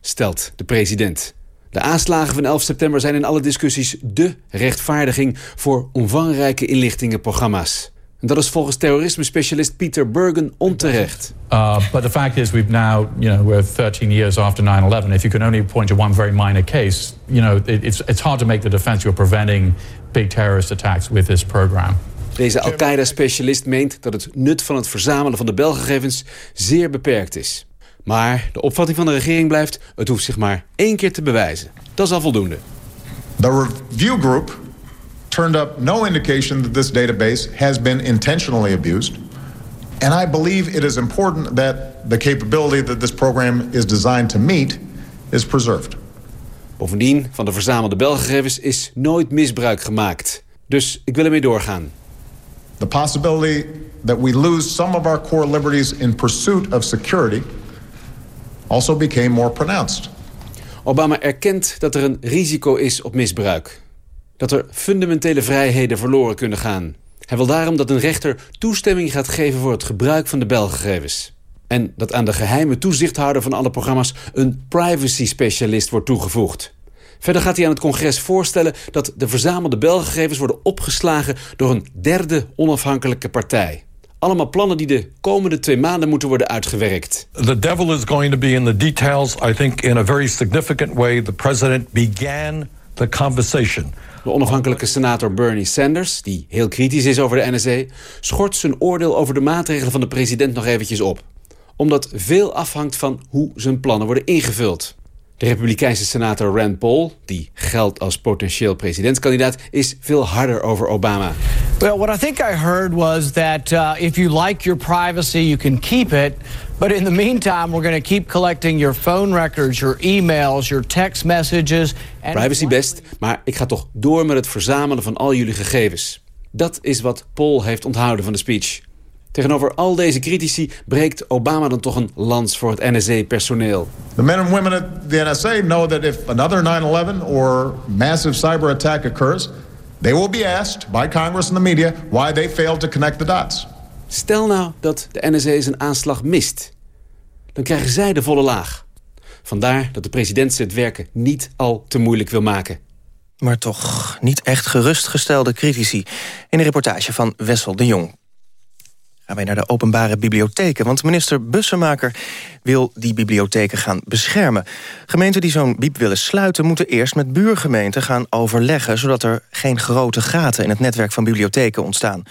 stelt de president. De aanslagen van 11 september zijn in alle discussies dé rechtvaardiging voor omvangrijke inlichtingenprogramma's. En dat is volgens terrorisme-specialist Peter Bergen onterecht. Uh, but the fact is, we've now, you know, we're 13 years after 9/11. If you can only point to one very minor case, you know, it, it's it's hard to make the defense you're preventing big terrorist attacks with this program. Deze Al-Qaeda-specialist meent dat het nut van het verzamelen van de belgegevens zeer beperkt is. Maar de opvatting van de regering blijft, het hoeft zich maar één keer te bewijzen. Dat is al voldoende. The review group turned up no indication that this database has been intentionally abused. And I believe it is important that the capability that this program is designed to meet is preserved. Bovendien, van de verzamelde belgegevens is nooit misbruik gemaakt. Dus ik wil ermee doorgaan. The possibility that we lose some of our core liberties in pursuit of security also became more pronounced. Obama erkent dat er een risico is op misbruik. Dat er fundamentele vrijheden verloren kunnen gaan. Hij wil daarom dat een rechter toestemming gaat geven voor het gebruik van de belgegevens. En dat aan de geheime toezichthouder van alle programma's een privacy-specialist wordt toegevoegd. Verder gaat hij aan het congres voorstellen dat de verzamelde belgegevens worden opgeslagen door een derde onafhankelijke partij. Allemaal plannen die de komende twee maanden moeten worden uitgewerkt. The devil is going to be in the details. I think in a very significant way the president began the conversation. De onafhankelijke senator Bernie Sanders, die heel kritisch is over de NSA... schort zijn oordeel over de maatregelen van de president nog eventjes op. Omdat veel afhangt van hoe zijn plannen worden ingevuld. De republikeinse senator Rand Paul, die geldt als potentieel presidentskandidaat, is veel harder over Obama. Well, what I think I heard was that uh, if you like your privacy, you can keep it. But in the meantime, we're going to keep collecting your phone records, your emails, your text messages. And Privacy best, maar ik ga toch door met het verzamelen van al jullie gegevens. Dat is wat Paul heeft onthouden van de speech. Tegenover al deze critici breekt Obama dan toch een lans voor het NSA-personeel. The men and women at the NSA know that if another 9/11 or massive cyber attack occurs, they will be asked by Congress and the media why they failed to connect the dots. Stel nou dat de NSA zijn aanslag mist. Dan krijgen zij de volle laag. Vandaar dat de president het werken niet al te moeilijk wil maken. Maar toch niet echt gerustgestelde critici. In een reportage van Wessel de Jong. Gaan wij naar de openbare bibliotheken. Want minister Bussemaker wil die bibliotheken gaan beschermen. Gemeenten die zo'n bieb willen sluiten... moeten eerst met buurgemeenten gaan overleggen... zodat er geen grote gaten in het netwerk van bibliotheken ontstaan.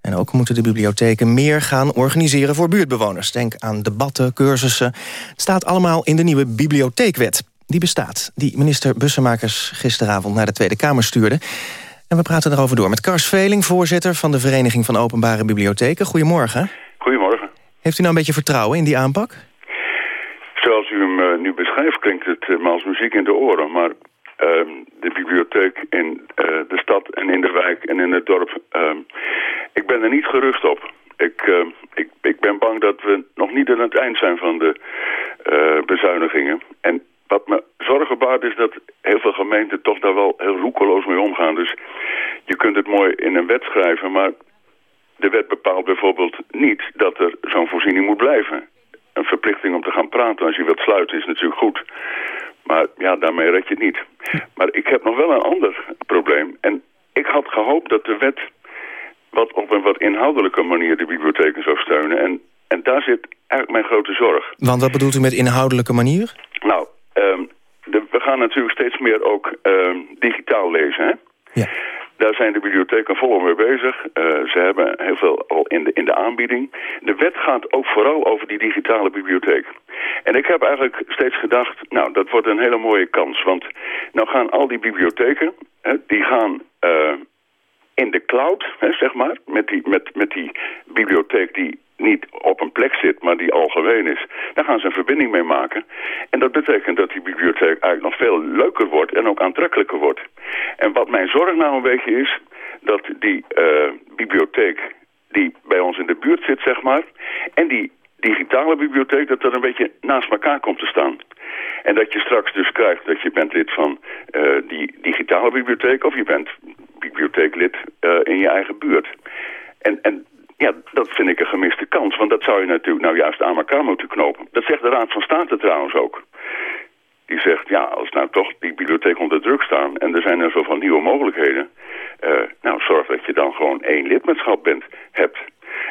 En ook moeten de bibliotheken meer gaan organiseren voor buurtbewoners. Denk aan debatten, cursussen. Het staat allemaal in de nieuwe bibliotheekwet. Die bestaat, die minister Bussemakers gisteravond naar de Tweede Kamer stuurde. En we praten erover door met Kars Veling, voorzitter van de Vereniging van Openbare Bibliotheken. Goedemorgen. Goedemorgen. Heeft u nou een beetje vertrouwen in die aanpak? Zoals u hem uh, nu beschrijft klinkt het uh, als muziek in de oren. Maar uh, de bibliotheek in uh, de stad en in de wijk en in het dorp... Ehm, ik ben er niet gerust op. Ik, ik, ik ben bang dat we nog niet aan het eind zijn van de bezuinigingen. En wat me zorgen baart is dat heel veel gemeenten toch daar wel heel roekeloos mee omgaan. Dus je kunt het mooi in een wet schrijven, maar de wet bepaalt bijvoorbeeld niet dat er zo'n voorziening moet blijven. Een verplichting om te gaan praten als je wilt sluiten is natuurlijk goed. Maar ja, daarmee red je het niet. Maar ik heb nog wel een ander probleem. En ik had gehoopt dat de wet wat op een wat inhoudelijke manier de bibliotheken zou steunen. En, en daar zit eigenlijk mijn grote zorg. Want wat bedoelt u met inhoudelijke manier? Nou, um, de, we gaan natuurlijk steeds meer ook um, digitaal lezen. Hè? Ja. Daar zijn de bibliotheken volop mee bezig. Uh, ze hebben heel veel al in de, in de aanbieding. De wet gaat ook vooral over die digitale bibliotheek. En ik heb eigenlijk steeds gedacht, nou, dat wordt een hele mooie kans. Want nou gaan al die bibliotheken, hè, die gaan uh, in de cloud, hè, zeg maar, met die, met, met die bibliotheek die niet op een plek zit, maar die algemeen is. Daar gaan ze een verbinding mee maken. En dat betekent dat die bibliotheek eigenlijk nog veel leuker wordt en ook aantrekkelijker wordt. En wat mijn zorg nou een beetje is, dat die uh, bibliotheek die bij ons in de buurt zit, zeg maar, en die digitale bibliotheek, dat dat een beetje naast elkaar komt te staan. En dat je straks dus krijgt dat je bent lid van uh, die digitale bibliotheek of je bent bibliotheeklid uh, in je eigen buurt. En, en ja, dat vind ik een gemiste kans. Want dat zou je natuurlijk nou juist aan elkaar moeten knopen. Dat zegt de Raad van State trouwens ook. Die zegt, ja, als nou toch die bibliotheek onder druk staan... en er zijn er zoveel nieuwe mogelijkheden... Uh, nou, zorg dat je dan gewoon één lidmaatschap bent, hebt.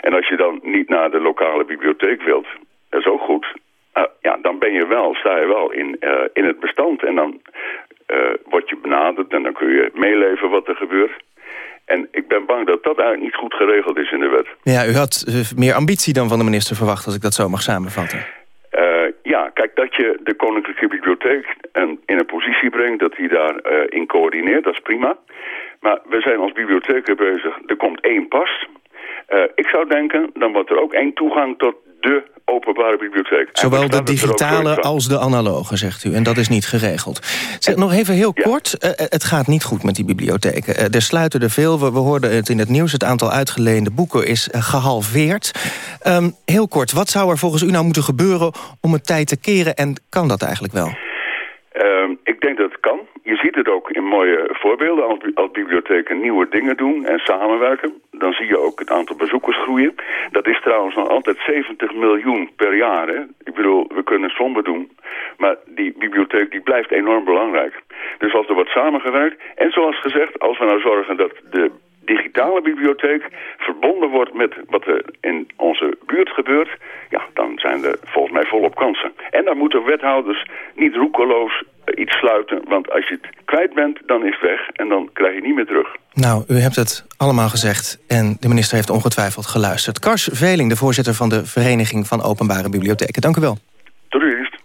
En als je dan niet naar de lokale bibliotheek wilt, dat is ook goed. Uh, ja, dan ben je wel, sta je wel in, uh, in het bestand. En dan word je benaderd en dan kun je meeleven wat er gebeurt. En ik ben bang dat dat eigenlijk niet goed geregeld is in de wet. Ja, u had meer ambitie dan van de minister verwacht, als ik dat zo mag samenvatten. Uh, ja, kijk, dat je de Koninklijke Bibliotheek in een positie brengt... dat hij daarin uh, in coördineert, dat is prima. Maar we zijn als bibliotheker bezig. Er komt één pas. Uh, ik zou denken, dan wordt er ook één toegang tot de openbare bibliotheek. Zowel de digitale als de analoge, zegt u. En dat is niet geregeld. Zeg, nog even heel kort. Uh, het gaat niet goed met die bibliotheken. Uh, er sluiten er veel. We, we, hoorden het in het nieuws. Het aantal uitgeleende boeken is uh, gehalveerd. Um, heel kort, wat zou er volgens u nou moeten gebeuren... om het tijd te keren? En kan dat eigenlijk wel? Um, ik denk dat het kan. Je ziet het ook in mooie voorbeelden. Als, als bibliotheken nieuwe dingen doen en samenwerken... dan zie je ook het aantal bezoekers groeien. Dat is trouwens nog altijd 70 miljoen per jaar. Hè? Ik bedoel, we kunnen somber doen. Maar die bibliotheek die blijft enorm belangrijk. Dus als er wordt samengewerkt... en zoals gezegd, als we nou zorgen dat de digitale bibliotheek verbonden wordt met wat er in onze buurt gebeurt... ja, dan zijn er volgens mij volop kansen. En dan moeten wethouders niet roekeloos iets sluiten. Want als je het kwijt bent, dan is het weg en dan krijg je niet meer terug. Nou, u hebt het allemaal gezegd en de minister heeft ongetwijfeld geluisterd. Kars Veling, de voorzitter van de Vereniging van Openbare Bibliotheken. Dank u wel. Tot u eerst.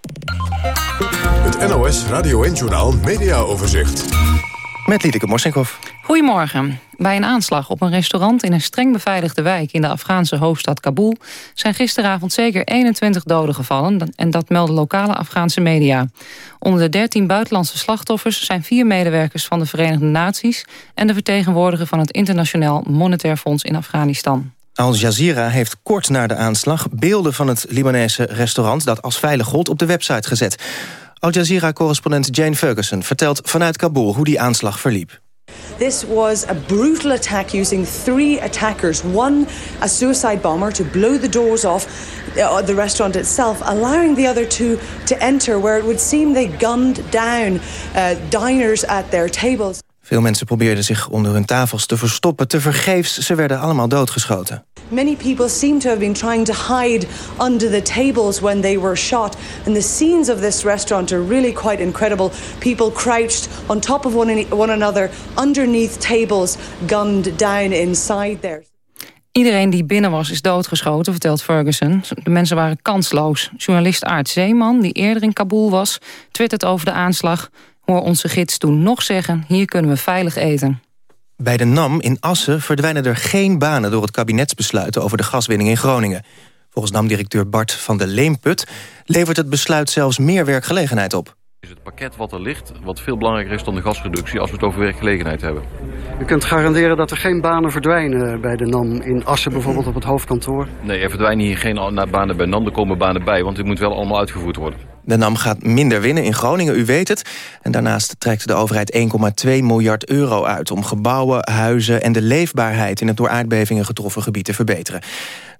Het NOS Radio en Journaal Media Overzicht. Met Liedeke Morsinkhoff. Goedemorgen. Bij een aanslag op een restaurant in een streng beveiligde wijk... in de Afghaanse hoofdstad Kabul... zijn gisteravond zeker 21 doden gevallen... en dat melden lokale Afghaanse media. Onder de 13 buitenlandse slachtoffers... zijn vier medewerkers van de Verenigde Naties... en de vertegenwoordiger van het Internationaal Monetair Fonds in Afghanistan. Al Jazeera heeft kort na de aanslag beelden van het Libanese restaurant... dat als veilig gold op de website gezet. Al Jazeera-correspondent Jane Ferguson vertelt vanuit Kabul hoe die aanslag verliep. This was a brutal attack using three attackers. One, a suicide bomber to blow the doors off uh, the restaurant itself, allowing the other two to enter, where it would seem they gunned down uh, diners at their tables. Veel mensen probeerden zich onder hun tafels te verstoppen. Te vergeefs, ze werden allemaal doodgeschoten. Many people seem to have been trying to hide under the tables when they were shot. And the scenes of this restaurant are really quite incredible. People crouched on top of one, one another, underneath tables, gunned down inside there. Iedereen die binnen was is doodgeschoten, vertelt Ferguson. De mensen waren kansloos. Journalist Aart Zeeman, die eerder in Kabul was... twittert over de aanslag. Hoor onze gids toen nog zeggen, hier kunnen we veilig eten. Bij de NAM in Assen verdwijnen er geen banen door het kabinetsbesluit over de gaswinning in Groningen. Volgens NAM-directeur Bart van de Leemput... levert het besluit zelfs meer werkgelegenheid op. is het pakket wat er ligt, wat veel belangrijker is dan de gasreductie... als we het over werkgelegenheid hebben. U kunt garanderen dat er geen banen verdwijnen bij de NAM... in Assen bijvoorbeeld op het hoofdkantoor? Nee, er verdwijnen hier geen banen bij NAM, er komen banen bij... want dit moet wel allemaal uitgevoerd worden. De NAM gaat minder winnen in Groningen, u weet het. En daarnaast trekt de overheid 1,2 miljard euro uit... om gebouwen, huizen en de leefbaarheid... in het door aardbevingen getroffen gebied te verbeteren.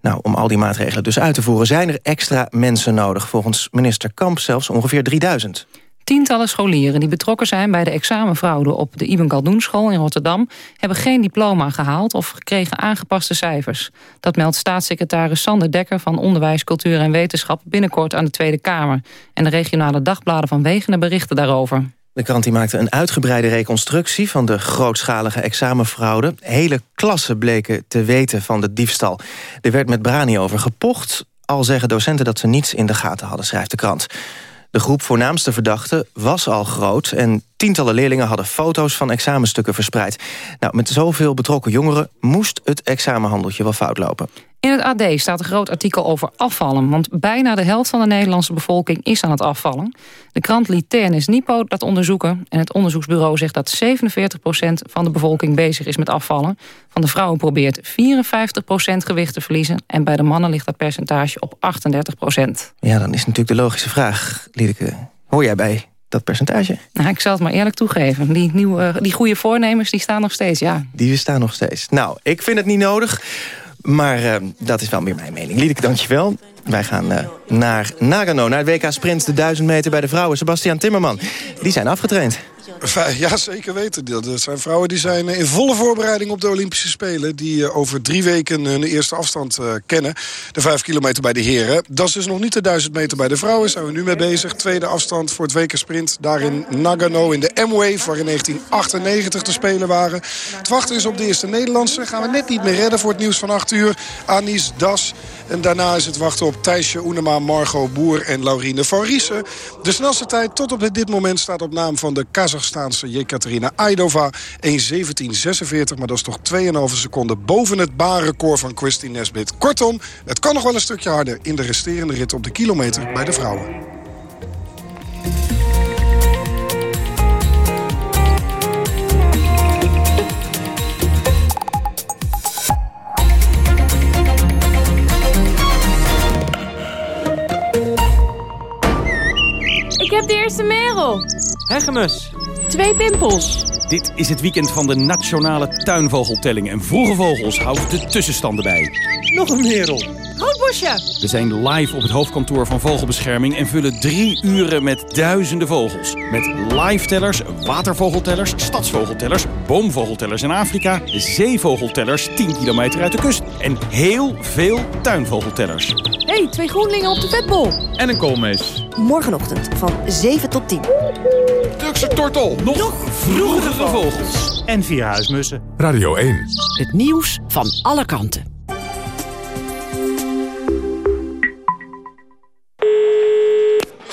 Nou, om al die maatregelen dus uit te voeren... zijn er extra mensen nodig. Volgens minister Kamp zelfs ongeveer 3000. Tientallen scholieren die betrokken zijn bij de examenfraude op de Ibn Galdoen-school in Rotterdam hebben geen diploma gehaald of kregen aangepaste cijfers. Dat meldt staatssecretaris Sander Dekker van Onderwijs, Cultuur en Wetenschap binnenkort aan de Tweede Kamer. En de regionale dagbladen van Wegenen berichten daarover. De krant die maakte een uitgebreide reconstructie van de grootschalige examenfraude. Hele klassen bleken te weten van de diefstal. Er werd met Brani over gepocht, al zeggen docenten dat ze niets in de gaten hadden, schrijft de krant. De groep voornaamste verdachten was al groot... en tientallen leerlingen hadden foto's van examenstukken verspreid. Nou, met zoveel betrokken jongeren moest het examenhandeltje wel fout lopen. In het AD staat een groot artikel over afvallen... want bijna de helft van de Nederlandse bevolking is aan het afvallen. De krant liet TNS Nipo dat onderzoeken... en het onderzoeksbureau zegt dat 47% van de bevolking bezig is met afvallen. Van de vrouwen probeert 54% gewicht te verliezen... en bij de mannen ligt dat percentage op 38% Ja, dan is natuurlijk de logische vraag, Liedeke. Hoor jij bij dat percentage? Nou, ik zal het maar eerlijk toegeven. Die, nieuwe, die goede voornemens die staan nog steeds, ja. Die staan nog steeds. Nou, ik vind het niet nodig... Maar uh, dat is wel meer mijn mening. Liedeke, dankjewel. Wij gaan uh, naar Nagano, naar het WK Sprint, de 1000 meter bij de vrouwen. Sebastian Timmerman, die zijn afgetraind. Ja, zeker weten. Dat zijn vrouwen die zijn in volle voorbereiding op de Olympische Spelen. Die eh, over drie weken hun eerste afstand uh, kennen. De vijf kilometer bij de heren. Dat is dus nog niet de duizend meter bij de vrouwen. Zijn we nu mee bezig. Tweede afstand voor het WK Sprint. Daar in Nagano in de M-Wave. Waar in 1998 te spelen waren. Het wachten is op de eerste Nederlandse. Gaan we net niet meer redden voor het nieuws van 8 uur. Anis Das. En daarna is het wachten op Thijsje Oenema, Margot Boer en Laurine van Riesen. De snelste tijd tot op dit moment staat op naam van de Kazachstaanse Jekaterina Aidova. 1.17.46, maar dat is toch 2,5 seconden boven het baanrecord van Christine Nesbit. Kortom, het kan nog wel een stukje harder in de resterende rit op de kilometer bij de vrouwen. Heb de eerste merel. Hegemus. Twee pimpels. Dit is het weekend van de nationale tuinvogeltelling. En Vroege Vogels houdt de tussenstanden bij. Nog een merel. Roodbosje. We zijn live op het hoofdkantoor van Vogelbescherming... en vullen drie uren met duizenden vogels. Met live-tellers, watervogeltellers, stadsvogeltellers... boomvogeltellers in Afrika, zeevogeltellers 10 kilometer uit de kust... en heel veel tuinvogeltellers. Hé, hey, twee groenlingen op de vetbol. En een koolmees. Morgenochtend van 7 tot 10. Turkse tortel. Nog, Nog vroegere vogels. En vier huismussen. Radio 1. Het nieuws van alle kanten.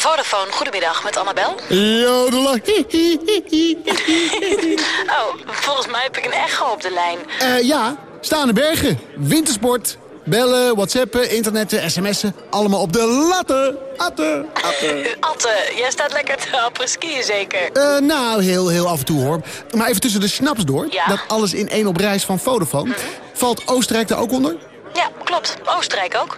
Vodafone, goedemiddag, met Annabel. Jodela. oh, volgens mij heb ik een echo op de lijn. Uh, ja, staande bergen, wintersport, bellen, whatsappen, internetten, sms'en. Allemaal op de latten. Atte, atte. atte, jij staat lekker te happen skiën zeker? Uh, nou, heel, heel af en toe hoor. Maar even tussen de snaps door. Ja? Dat alles in één op reis van Vodafone. Mhm. Valt Oostenrijk daar ook onder? Ja, klopt. Oostenrijk ook.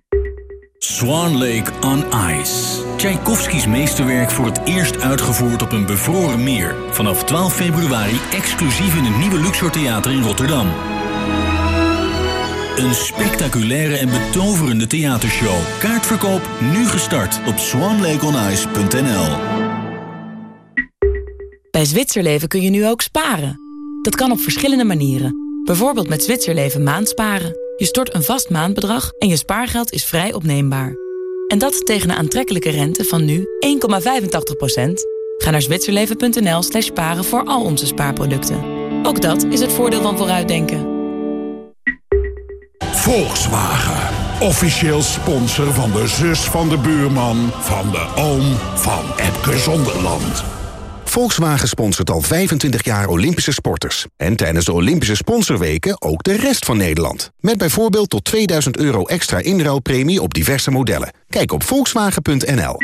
Swan Lake on Ice. Tchaikovskis meesterwerk voor het eerst uitgevoerd op een bevroren meer. Vanaf 12 februari exclusief in het nieuwe Luxor Theater in Rotterdam. Een spectaculaire en betoverende theatershow. Kaartverkoop nu gestart op swanlakeonice.nl Bij Zwitserleven kun je nu ook sparen. Dat kan op verschillende manieren. Bijvoorbeeld met Zwitserleven maandsparen. Je stort een vast maandbedrag en je spaargeld is vrij opneembaar. En dat tegen een aantrekkelijke rente van nu 1,85%. Ga naar zwitserleven.nl slash sparen voor al onze spaarproducten. Ook dat is het voordeel van vooruitdenken. Volkswagen. Officieel sponsor van de zus van de buurman... van de oom van Epke Zonderland. Volkswagen sponsort al 25 jaar Olympische sporters. En tijdens de Olympische sponsorweken ook de rest van Nederland. Met bijvoorbeeld tot 2000 euro extra inruilpremie op diverse modellen. Kijk op volkswagen.nl.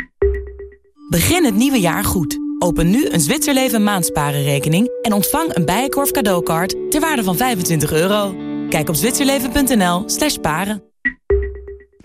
Begin het nieuwe jaar goed. Open nu een Zwitserleven maandsparenrekening... en ontvang een Bijenkorf cadeaukaart ter waarde van 25 euro. Kijk op zwitserleven.nl slash paren.